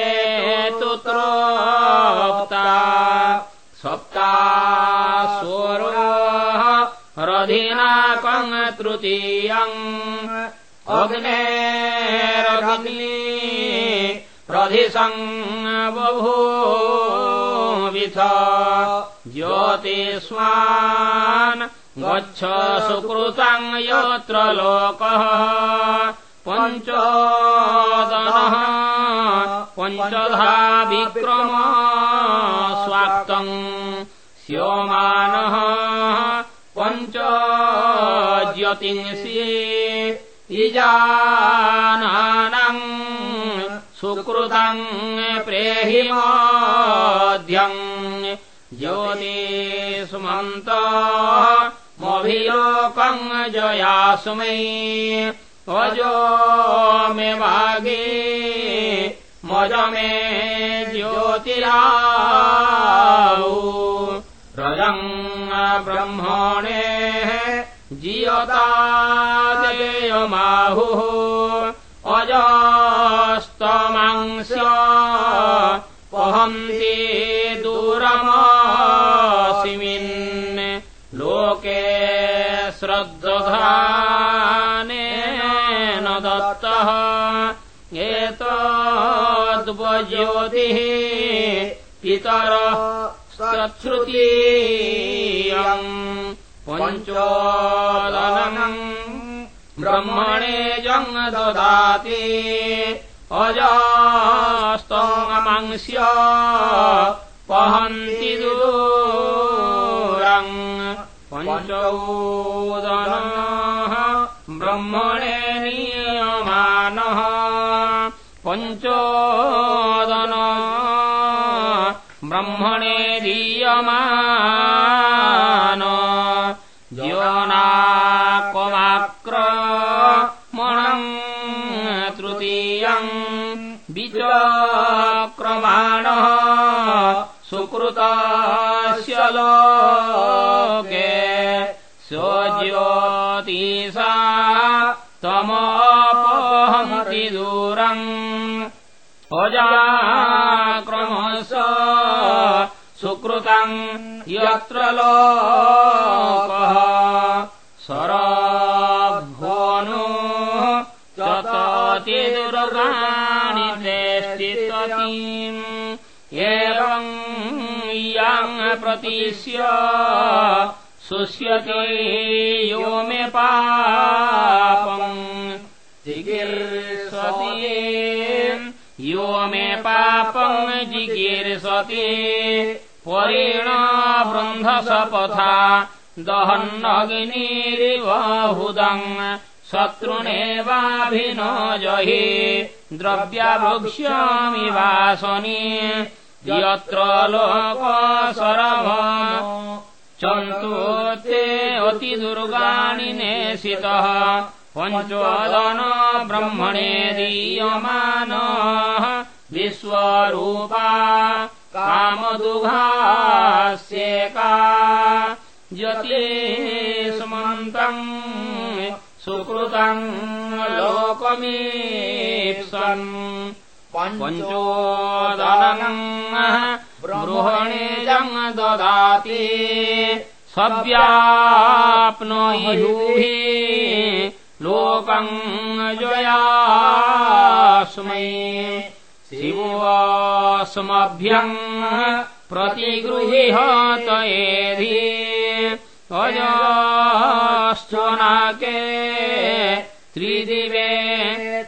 सप्तासोरोः रधिनाकम् तृतीयम् अग्नेरग्नि प्रधिसम् बभूविथ ज्योतिष्मान् गच्छ सुकृतम् यत्र लोकः पञ्चोदनः पञ्चधा विक्रम स्वाक्तम् स्योमानः पञ्चज्योतिंसि इजानानम् सुकृतम् प्रेहि मध्यम् ज्योतिष्मन्त मभिलोकम् जयास्मै अजो मे वागे मे ज्योतिराौ रजम् ब्रह्मणे जियतादेयमाहुः अजास्तमंस वहन्ति दूरमासिमिन्। लोके श्रद्धधानेन दत्तः एतद्वज्योतिः पितरः स्वच्छ्रुतीयम् पञ्चोदनम् ब्रह्मणे जङ् ददाति अजास्तमंस्य पहन्ति दूरम् पञ्चोदनः ब्रह्मणे नियमानः। पञ्चोदन ब्रह्मणे दीयमान विचक्रमाणः सुकृतास्य लोके स्वज्योतिषा तमोपहन्ति दूरम् अजाक्रमस सुकृतम् यत्र लोकः सरभोनु ततति गतिम् एवम् याम् प्रतीश्य यो मे पापम् जिगीर्षति यो मे पापम् जिगीर्षति परेण बृन्धसपथा। पथा हुदम् शत्रुणेवाभिनो जहि द्रव्यवृक्ष्यामि वासनि यत्र लोकसरभ चन्तु ते अतिदुर्गाणि नेशितः पञ्चोदन ब्रह्मणे दीयमानः विश्वरूपा कामदुघास्येका यतीष्मन्तम् सुकृतम् लोकमीप्सन् पञ्चोदनम् बृहणेजम् ददाति। सव्याप्नोयुः लोकम् जयास्मै। शिवोऽस्मभ्यम् प्रतिगृहीहत एधि अजाश्चनाके त्रिदिवे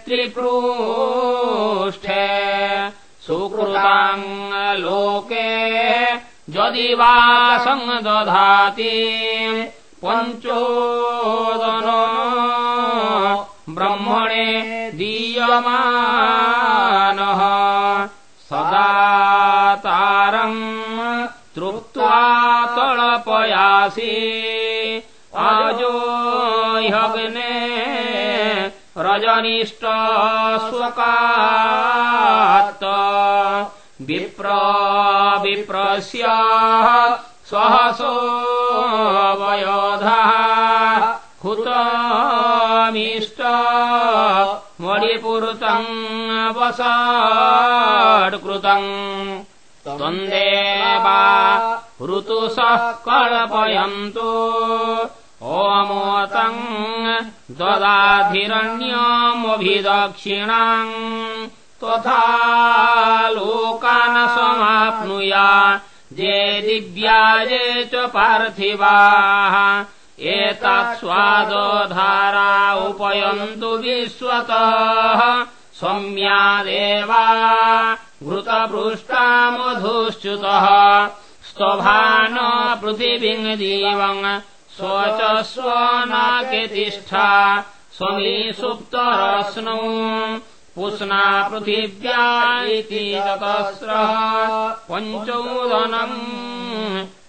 त्रिपृष्ठे सुकृताम् लोके यदि वा दधाति पञ्चोदन ब्रह्मणे दीयमानः सदा तारम् तळपयासि। आजो ह्यग्ने रजनिष्ट स्वकात्। विप्र विप्रस्य वयोधः हुतमिष्ट मणिपुरुतम् वसाड्कृतम् त्वन्देवा ऋतुसः कल्पयन्तु। त्वथा लोकान् समाप्नुया जे दिव्या ये च पार्थिवाः एतत् स्वादोधारा उपयन्तु विश्वतः। घृतपृष्टा मधुश्च्युतः स्वच स्वनाके तिष्ठा स्वमी सुप्तरस्नौ पुष्णा पृथिव्या इति चतस्रः पञ्चोदनम्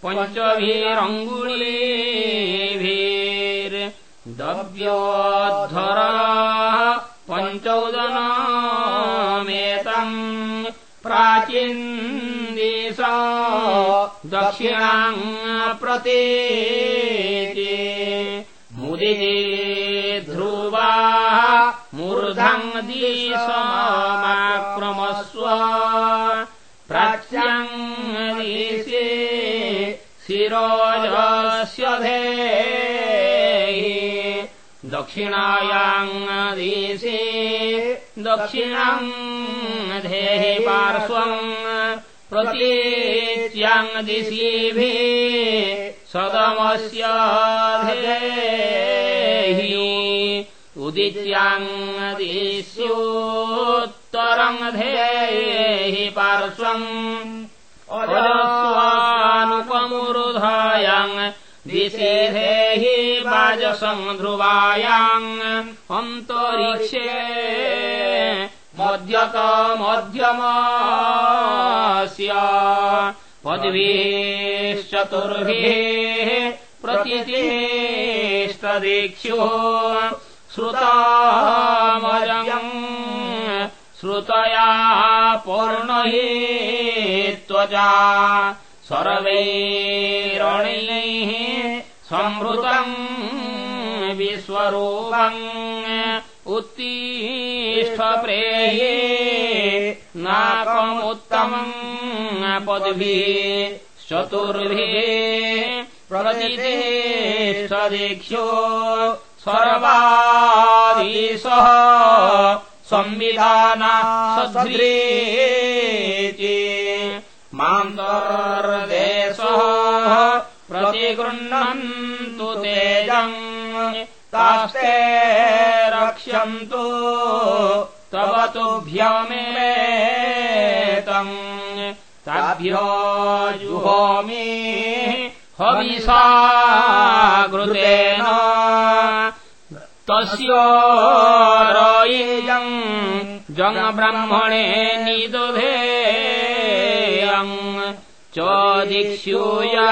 पञ्चभिरङ्गुलीभिर्दव्योद्धरः पञ्चोदनमेतम् प्राचीन्देश दक्षिणाम् प्रतीति। मुदिते ध्रुवा मूर्धम् दिशमाक्रमस्व प्राच्यम् दिशे शिरोजस्य धेहि। दक्षिणायाम् दिशि दक्षिणम् धेहि पार्श्वम् प्रतीच्याम् दिशिभिः सदमस्य धेहि दिश्योत्तरम् धेहि पार्श्वम् अजस्वानुपमुरुधायाम् दिशि धेहि वाजसम् ध्रुवायाम् अन्तरिक्षे मध्यतमध्यमस्य पद्भिश्चतुर्भिः प्रतिष्ठदीक्षुः श्रुतामजम् श्रुतया पौर्णहि त्वचा। सर्वैरणैः संहृतम् विश्वरूपम् उत्तिष्ठप्रेये नाकमुत्तमम् पद्भिः चतुर्भिः प्रतिष्ठदीक्षो सर्वादिशः संविधाना सध्रीति मान्तर्देशः प्रतिगृह्णन्तु तेजम् तास्ते रक्ष्यन्तु तव तुभ्यमेतम् ताभ्यो जुहोमि हविषा घृतेन तस्य रयेयम् जङ्ब्रह्मणे निदधेयम् च दिक्षूया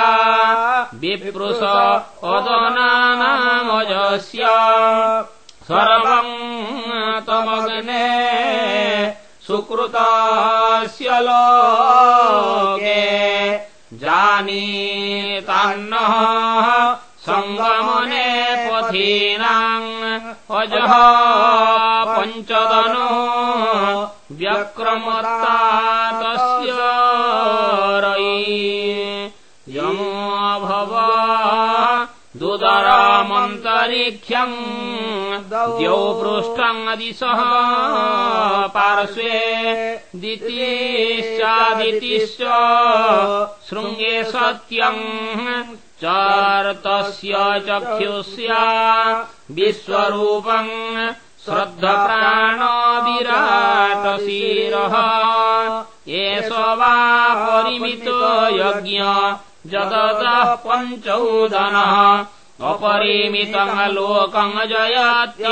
विप्रुष अदनानामजस्य सर्वम् तमग्ने सुकृतास्य लोके जानीतान्नः सङ्गमने पथीनाम् अजः पञ्चदनो व्यक्रमता तस्य दुदरामन्तरिक्षम् द्यौ पृष्ठम् दिशः पार्श्वे दितिश्चादितिश्च। शृङ्गे सत्यम्। चार्तस्य चक्षुष्या विश्वरूपम्। श्रद्धप्राणविराटशीरः एष वा परिमितो यज्ञ जगतः पञ्चौदनः अपरिमितम् लोकम् जयात्य।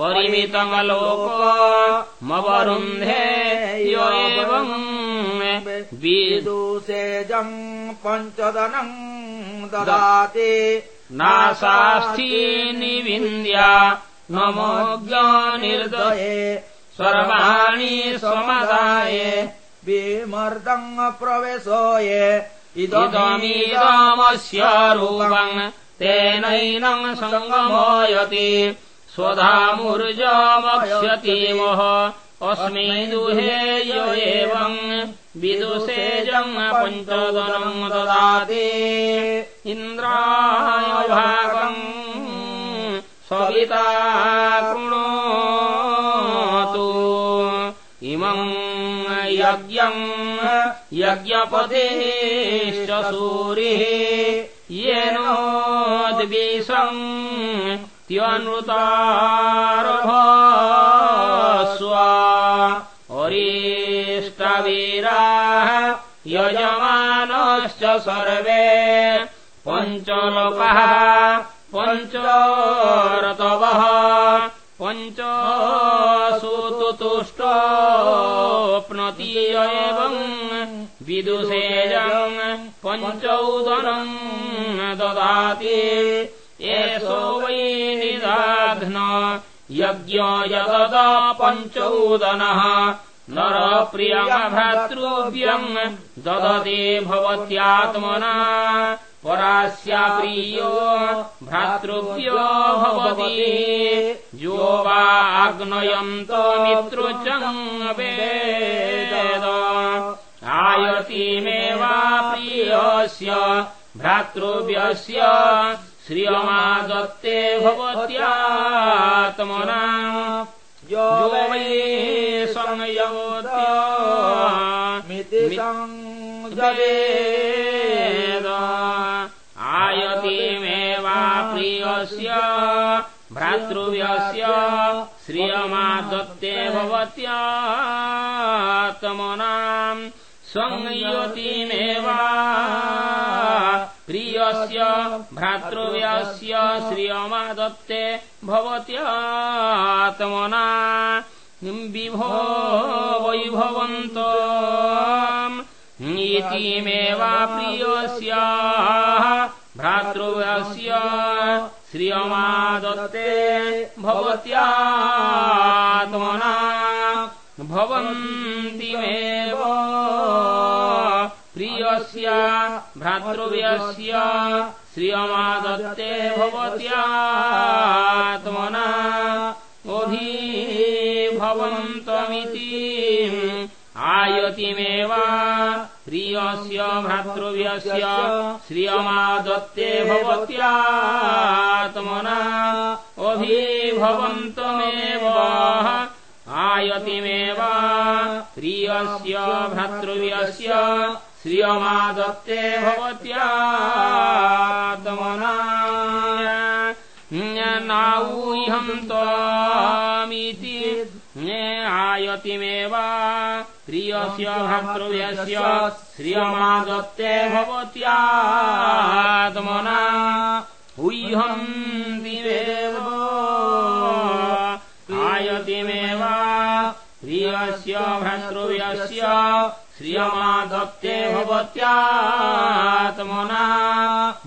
परिमितम् लोको मवरुन्धे य एवम् विदुषेजम् पञ्चदनम् ददाति। नासास्थी निविन्द्या। नमोज्ञानिर्दये सर्वाणि समदाये विमर्दम् प्रवेशोये इदमीदमस्य रूपम् तेनैनम् सङ्गमयति स्वधामुर्जमक्ष्यति मह। अस्मै दुहे य एवम् विदुषेजम् पञ्चदनम् ददाति। इन्द्राय भागम् सविता कृणोतु। इमम् यज्ञम् यज्ञपतेश्च सूरिः येनोद्विषम् त्यनृतारभस्व अरिष्टवीराः यजमानश्च सर्वे पञ्चलोकः पञ्चरतवः पञ्चसुतुष्टोप्नति एवम् विदुषेजम् पञ्चौदनम् ददाति। एषो वै निदाघ्न यज्ञो पञ्चौदनः नरप्रियमभ्रातृव्यम् ददते भवत्यात्मना परास्या प्रियो भ्रातृभ्यो भवति। यो वाग्नयन्तो वेद आयतिमेवा प्रियस्य भ्रातृव्यस्य श्रियमादत्ते भवत्यात्मना यो वै मिति वेद आयतिमेवा प्रियस्य भ्रातृव्यस्य श्रियमादत्ते भवत्यात्मनाम् संयतिमेवा प्रियस्य भ्रातृव्यस्य श्रियमादत्ते भवत्यात्मना विभो वैभवन्त इतिमेवा प्रियस्य भ्रातृव्यस्य श्रियमादत्ते भवत्यात्मना भवन्तिमेव भ्रातृव्यस्य श्रियमादत्ते भवत्यात्मना भवन्तमिति आयतिमेवा प्रियस्य भ्रातृव्यस्य श्रियमादत्ते भवत्यात्मना अभिभवन्तमेव आयतिमेव प्रियस्य भ्रातृव्यस्य श्रियमादत्ते भवत्यात्मना नाऊह्यन्तमिति आयतिमेव प्रियस्य भ्रातृव्यस्य श्रियमादत्ते भवत्यात्मना उह्यन्तिमेव आयतिमेव प्रियस्य भ्रातृव्यस्य श्रियमादत्ते भवत्यात्मना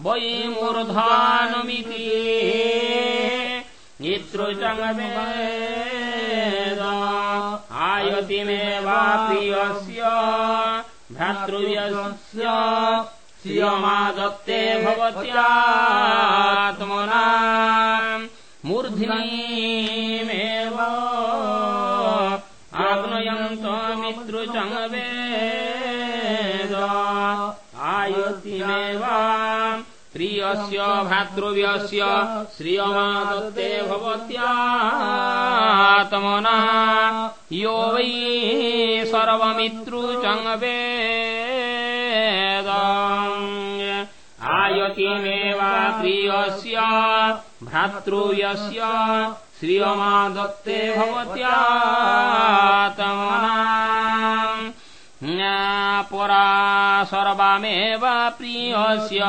वै मूर्धानमिति नेतृचङ्गवेद आयतिमेव प्रियस्य भ्रातृव्यस्य श्रियमादत्ते भवत्यात्मना मूर्ध्नीमेव आग्नयन्तमितृचङ्गवेद आयतिमेव प्रियस्य भ्रातृव्यस्य श्रियमादत्ते भवत्यात्मना। यो वै सर्वमितृचङ्गवेद आयतिमेव प्रियस्य भ्रातृव्यस्य श्रियमादत्ते भवत्यात्मना परा सर्वमेव प्रियस्य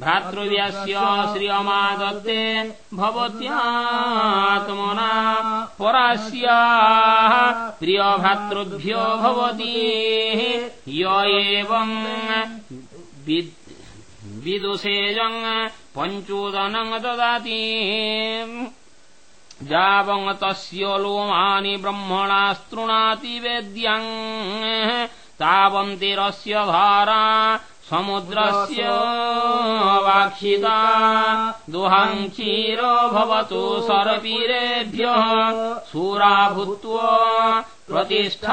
भ्रातृव्यस्य श्रियमादत्ते भवत्यात्मना परास्य प्रियभ्रातृभ्यो भवति। य एवम् विदुषेजम् पञ्चोदनम् ददाति तस्य लोमानि ब्रह्मणा स्तृणाति वेद्यम् तावन्तिरस्य धारा समुद्रस्य वाक्षिता दुहाम् क्षीरो भवतु सर्पीरेभ्यः सूरा भूत्वा प्रतिष्ठात्सरापम्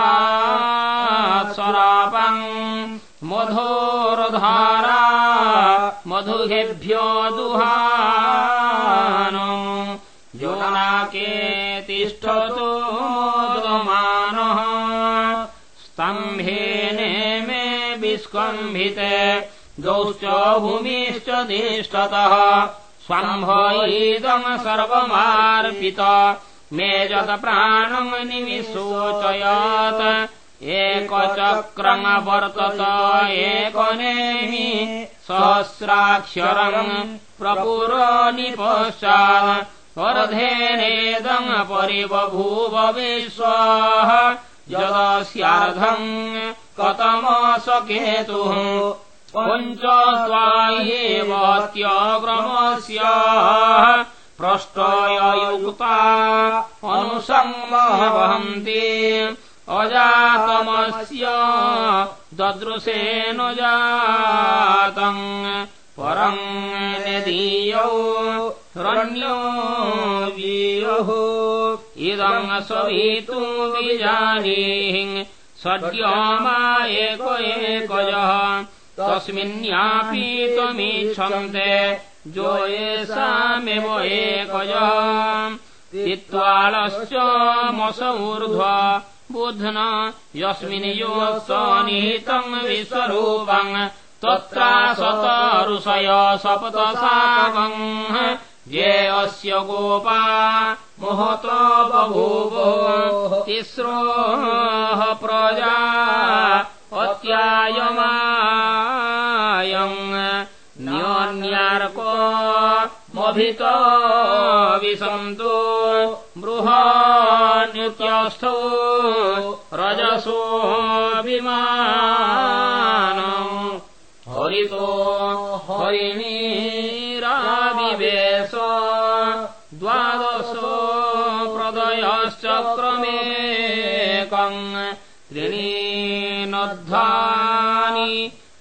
मधोरधारा मधुहेभ्यो दुहानम् जोनाके तिष्ठतु मोदमानः। स्तम्भेने मे विस्कम्भिते द्वौश्च भूमिश्च तिष्ठतः। स्वम्भ इदम् सर्वमार्पित मेजत प्राणम् निविशोचयत् एकचक्रम् वर्तत एकनेमि सहस्राक्षरम् प्रपुरो वर्धेनेदम् परिबभूव विश्वः। यदस्यार्धम् कतमसकेतुः। पञ्चस्वाह्येवत्यग्रमस्य प्रष्टययुक्ता अनुसंवहन्ति। अजातमस्य ददृशेन जातम्। परम् नदीयौ रण्यो वीयुः इदम् सवितु विजानीः सद्यमा एक एकजः तस्मिन्यापि त्वमीक्षन्ते जो येषामेव एकजः मसऊर्ध्व बुध्न यस्मिन् योत्स निहितम् विश्वरूपम् तत्रा सतरुषय सप्तसावम् ये अस्य गोपा महतो बभूवो। तिस्रोः प्रजा अत्यायमायम्। न्योन्यार्को मभितो विसन्तो। बृहान्यत्यस्थो रजसो विमानम् हरितो हरिणीराविवेश द्वादशो प्रदयश्चक्रमेकम् त्रिणीनद्धानि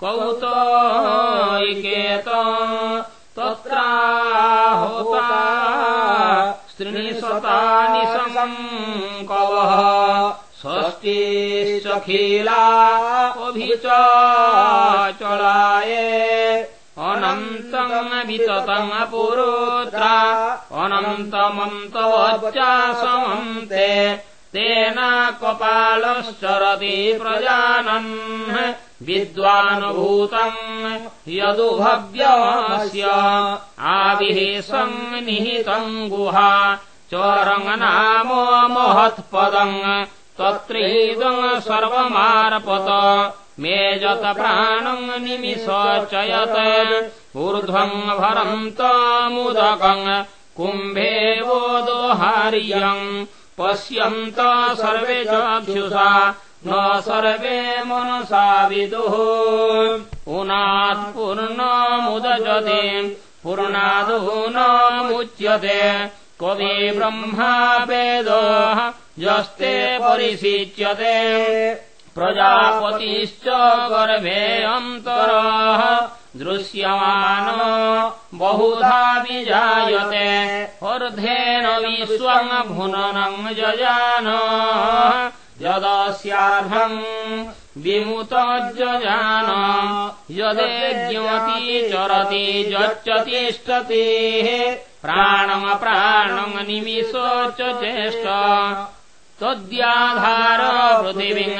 कौतैकेत तत्राहोता स्त्रीणिशतानि सङ्कवः षष्टिश्चखिला अभिचलाये अनन्तम् विततम् पुरोत्रा अनन्तमन्तवच्चासमन्ते तेन कपालश्चरति प्रजानन् विद्वानुभूतम् यदुभव्यस्य आविः सन्निहितम् गुहा चोरङ्नाम महत्पदम् तत्रेदम् सर्वमार्पत। मेजत प्राणम् निमिषचयत। ऊर्ध्वम् भरन्तमुदकम् कुम्भे वोदोहार्यम् पश्यन्त सर्वे चक्षुषा। न सर्वे मनसा विदुः। पुनात्पूर्णमुदजते पूर्णादूनमुच्यते कवि ब्रह्मा वेदो यस्ते परिषिच्यते प्रजापतिश्च गर्भे अन्तरः। दृश्यमान बहुधा विजायते अर्धेन विश्वम् भुननम् जजान यदस्यार्हम् विमुतजजान। यदेज्ञति चरति यच्चतिष्ठति। प्राणमप्राणम् निमिषो च चेष्ट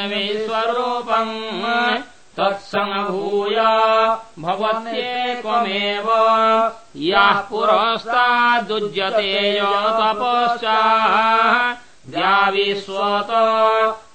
विश्वरूपम् तत्समभूय भवत्येकमेव। याः पुरस्तादुज्यते य तपश्चा। द्याविश्वत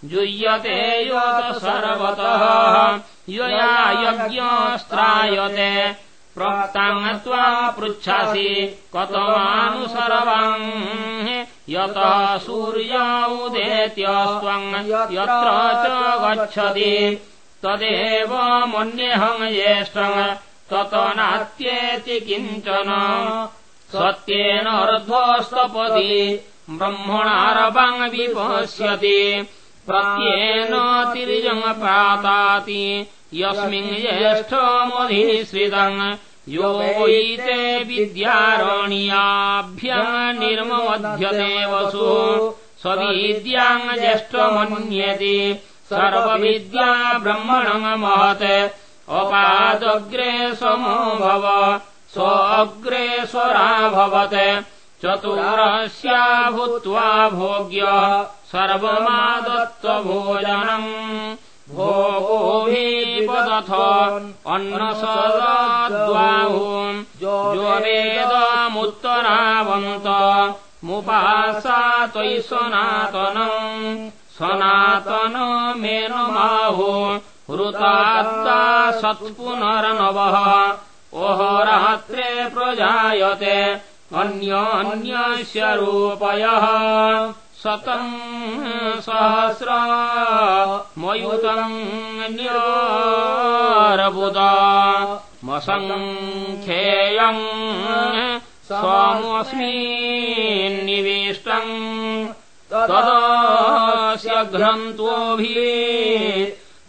जुह्यते योत सर्वतः यया यज्ञस्त्रायते त्वा पृच्छसि कतमानुसर्वम् यतः सूर्या उदेत्यस्त्वम् यत्र च गच्छति। तदेव मन्येऽहम् ज्येष्ठम् तत नात्येति किञ्चन। सत्येन अर्धस्तपति ब्रह्मणारवम् विपश्यति। प्रत्येन तिर्यम् प्राताति यस्मिन् ज्येष्ठमधिश्रितम् यो वैते विद्यारण्याभ्यम् निर्ममध्यते वसु स्वविद्याम् ज्येष्ठमन्यते सर्वविद्या ब्रह्मणम् महत्। अपादग्रे समो भव स्वग्रेश्वराभवत् चतुरस्या भूत्वा भोग्यः सर्वमादत्तभोजनम् भोगोऽभिपदथ अन्नसदाद्वाहुम् जो वेदमुत्तरावन्त मुपासा त्वयि सनातनम् सनातन मेनमाहो हृतात्ता सत्पुनर्नवः ओहोरात्रे प्रजायते अन्योन्यस्य रूपयः शतम् सहस्र मयुतम् न्यारबुदा मसङ्ख्येयम् स्वामोऽस्मिन्निविष्टम् तदस्य घ्नन्तोभिः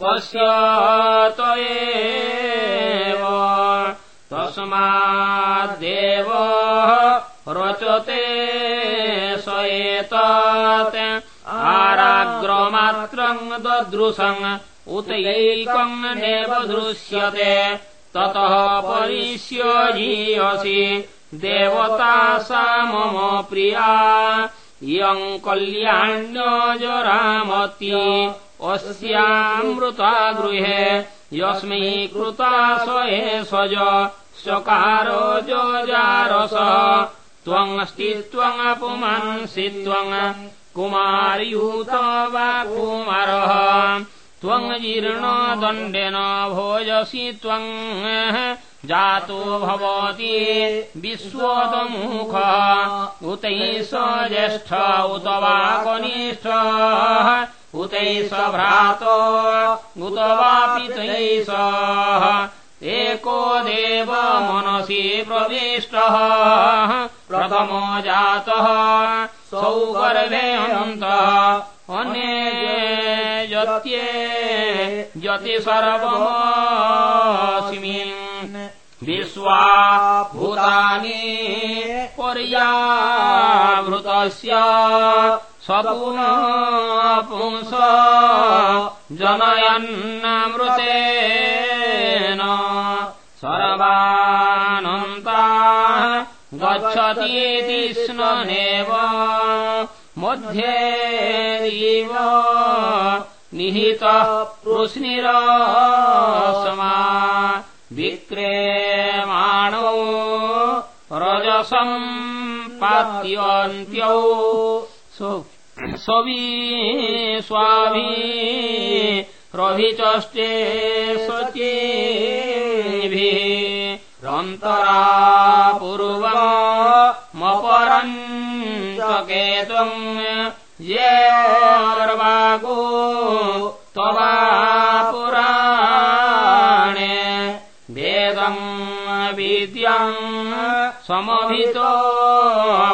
पश्यत एव तस्माद्देव रचते स एतत् आराग्रमात्रम् ददृशम् उतैकम् नेव दृश्यते। ततः परिष्यजीयसि देवता सा मम प्रिया। इयम् कल्याण्यजरामती अस्यामृता गृहे। यस्मै कृता स एषज सकारो जजारस त्वमस्ति त्वङपुमांसि त्वम् कुमारयूत वा कुमारः त्वम् जीर्णदण्डेन भोजसि त्वम् जातो भवति विश्वतमुख। उतैष ज्येष्ठ उत वा कनिष्ठ। उतैष भ्रात उत वा पितैष एको देव मनसि प्रविष्टः। प्रथमो जातः सौगर्भेऽन्तः अन्ये यत्ये यति सर्वमस्मिन् विश्वा भूतानि पर्यावृतस्य पुंस जनयन्नमृतेन सर्वानन्ता गच्छतीति स्ननेव मध्ये निहितः कृष्णिरसमा विक्रेमाणो रजसम् पात्यन्त्यौ स्ववी स्वाभि रभिचष्टे स्वचेभिः रन्तरा पूर्वमपरम् केतुम् येर्वागो त्ववा पुराणे वेदम् विद्यम् समभितो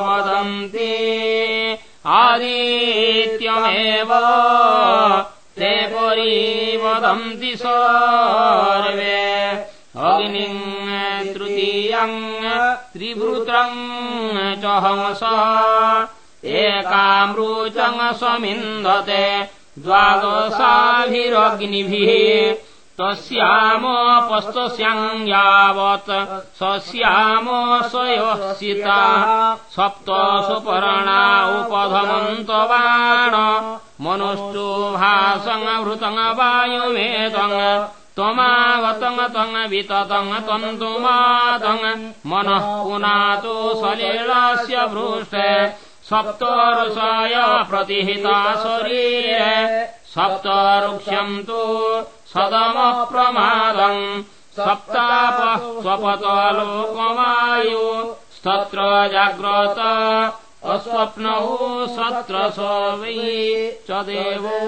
वदन्ति आदित्यमेव ते परिवदन्ति सर्वे। अग्निम् तृतीयम् त्रिवृत्रम् च हंस। एकामृचम् समिन्दते द्वादशाभिरग्निभिः तस्यामपस्तस्याम् यावत् स्वयोसिता सप्त सुपर्णा उपधमन्तवाण मनुष्टो भासङ्घृतङ् वायुवेदङ् त्वमागतङ् त्वङ् विततङ् त्वन्तुमातङ् मनः पुनातो सलिलस्य पृष्ठे सप्तऋषय प्रतिहिता शरीरे। सप्तऋक्ष्यम् तु सदमप्रमादम्। सप्तापः स्वपतलोकमायु स्तत्र जाग्रत अस्वप्नौ सत्र स वै च देवौ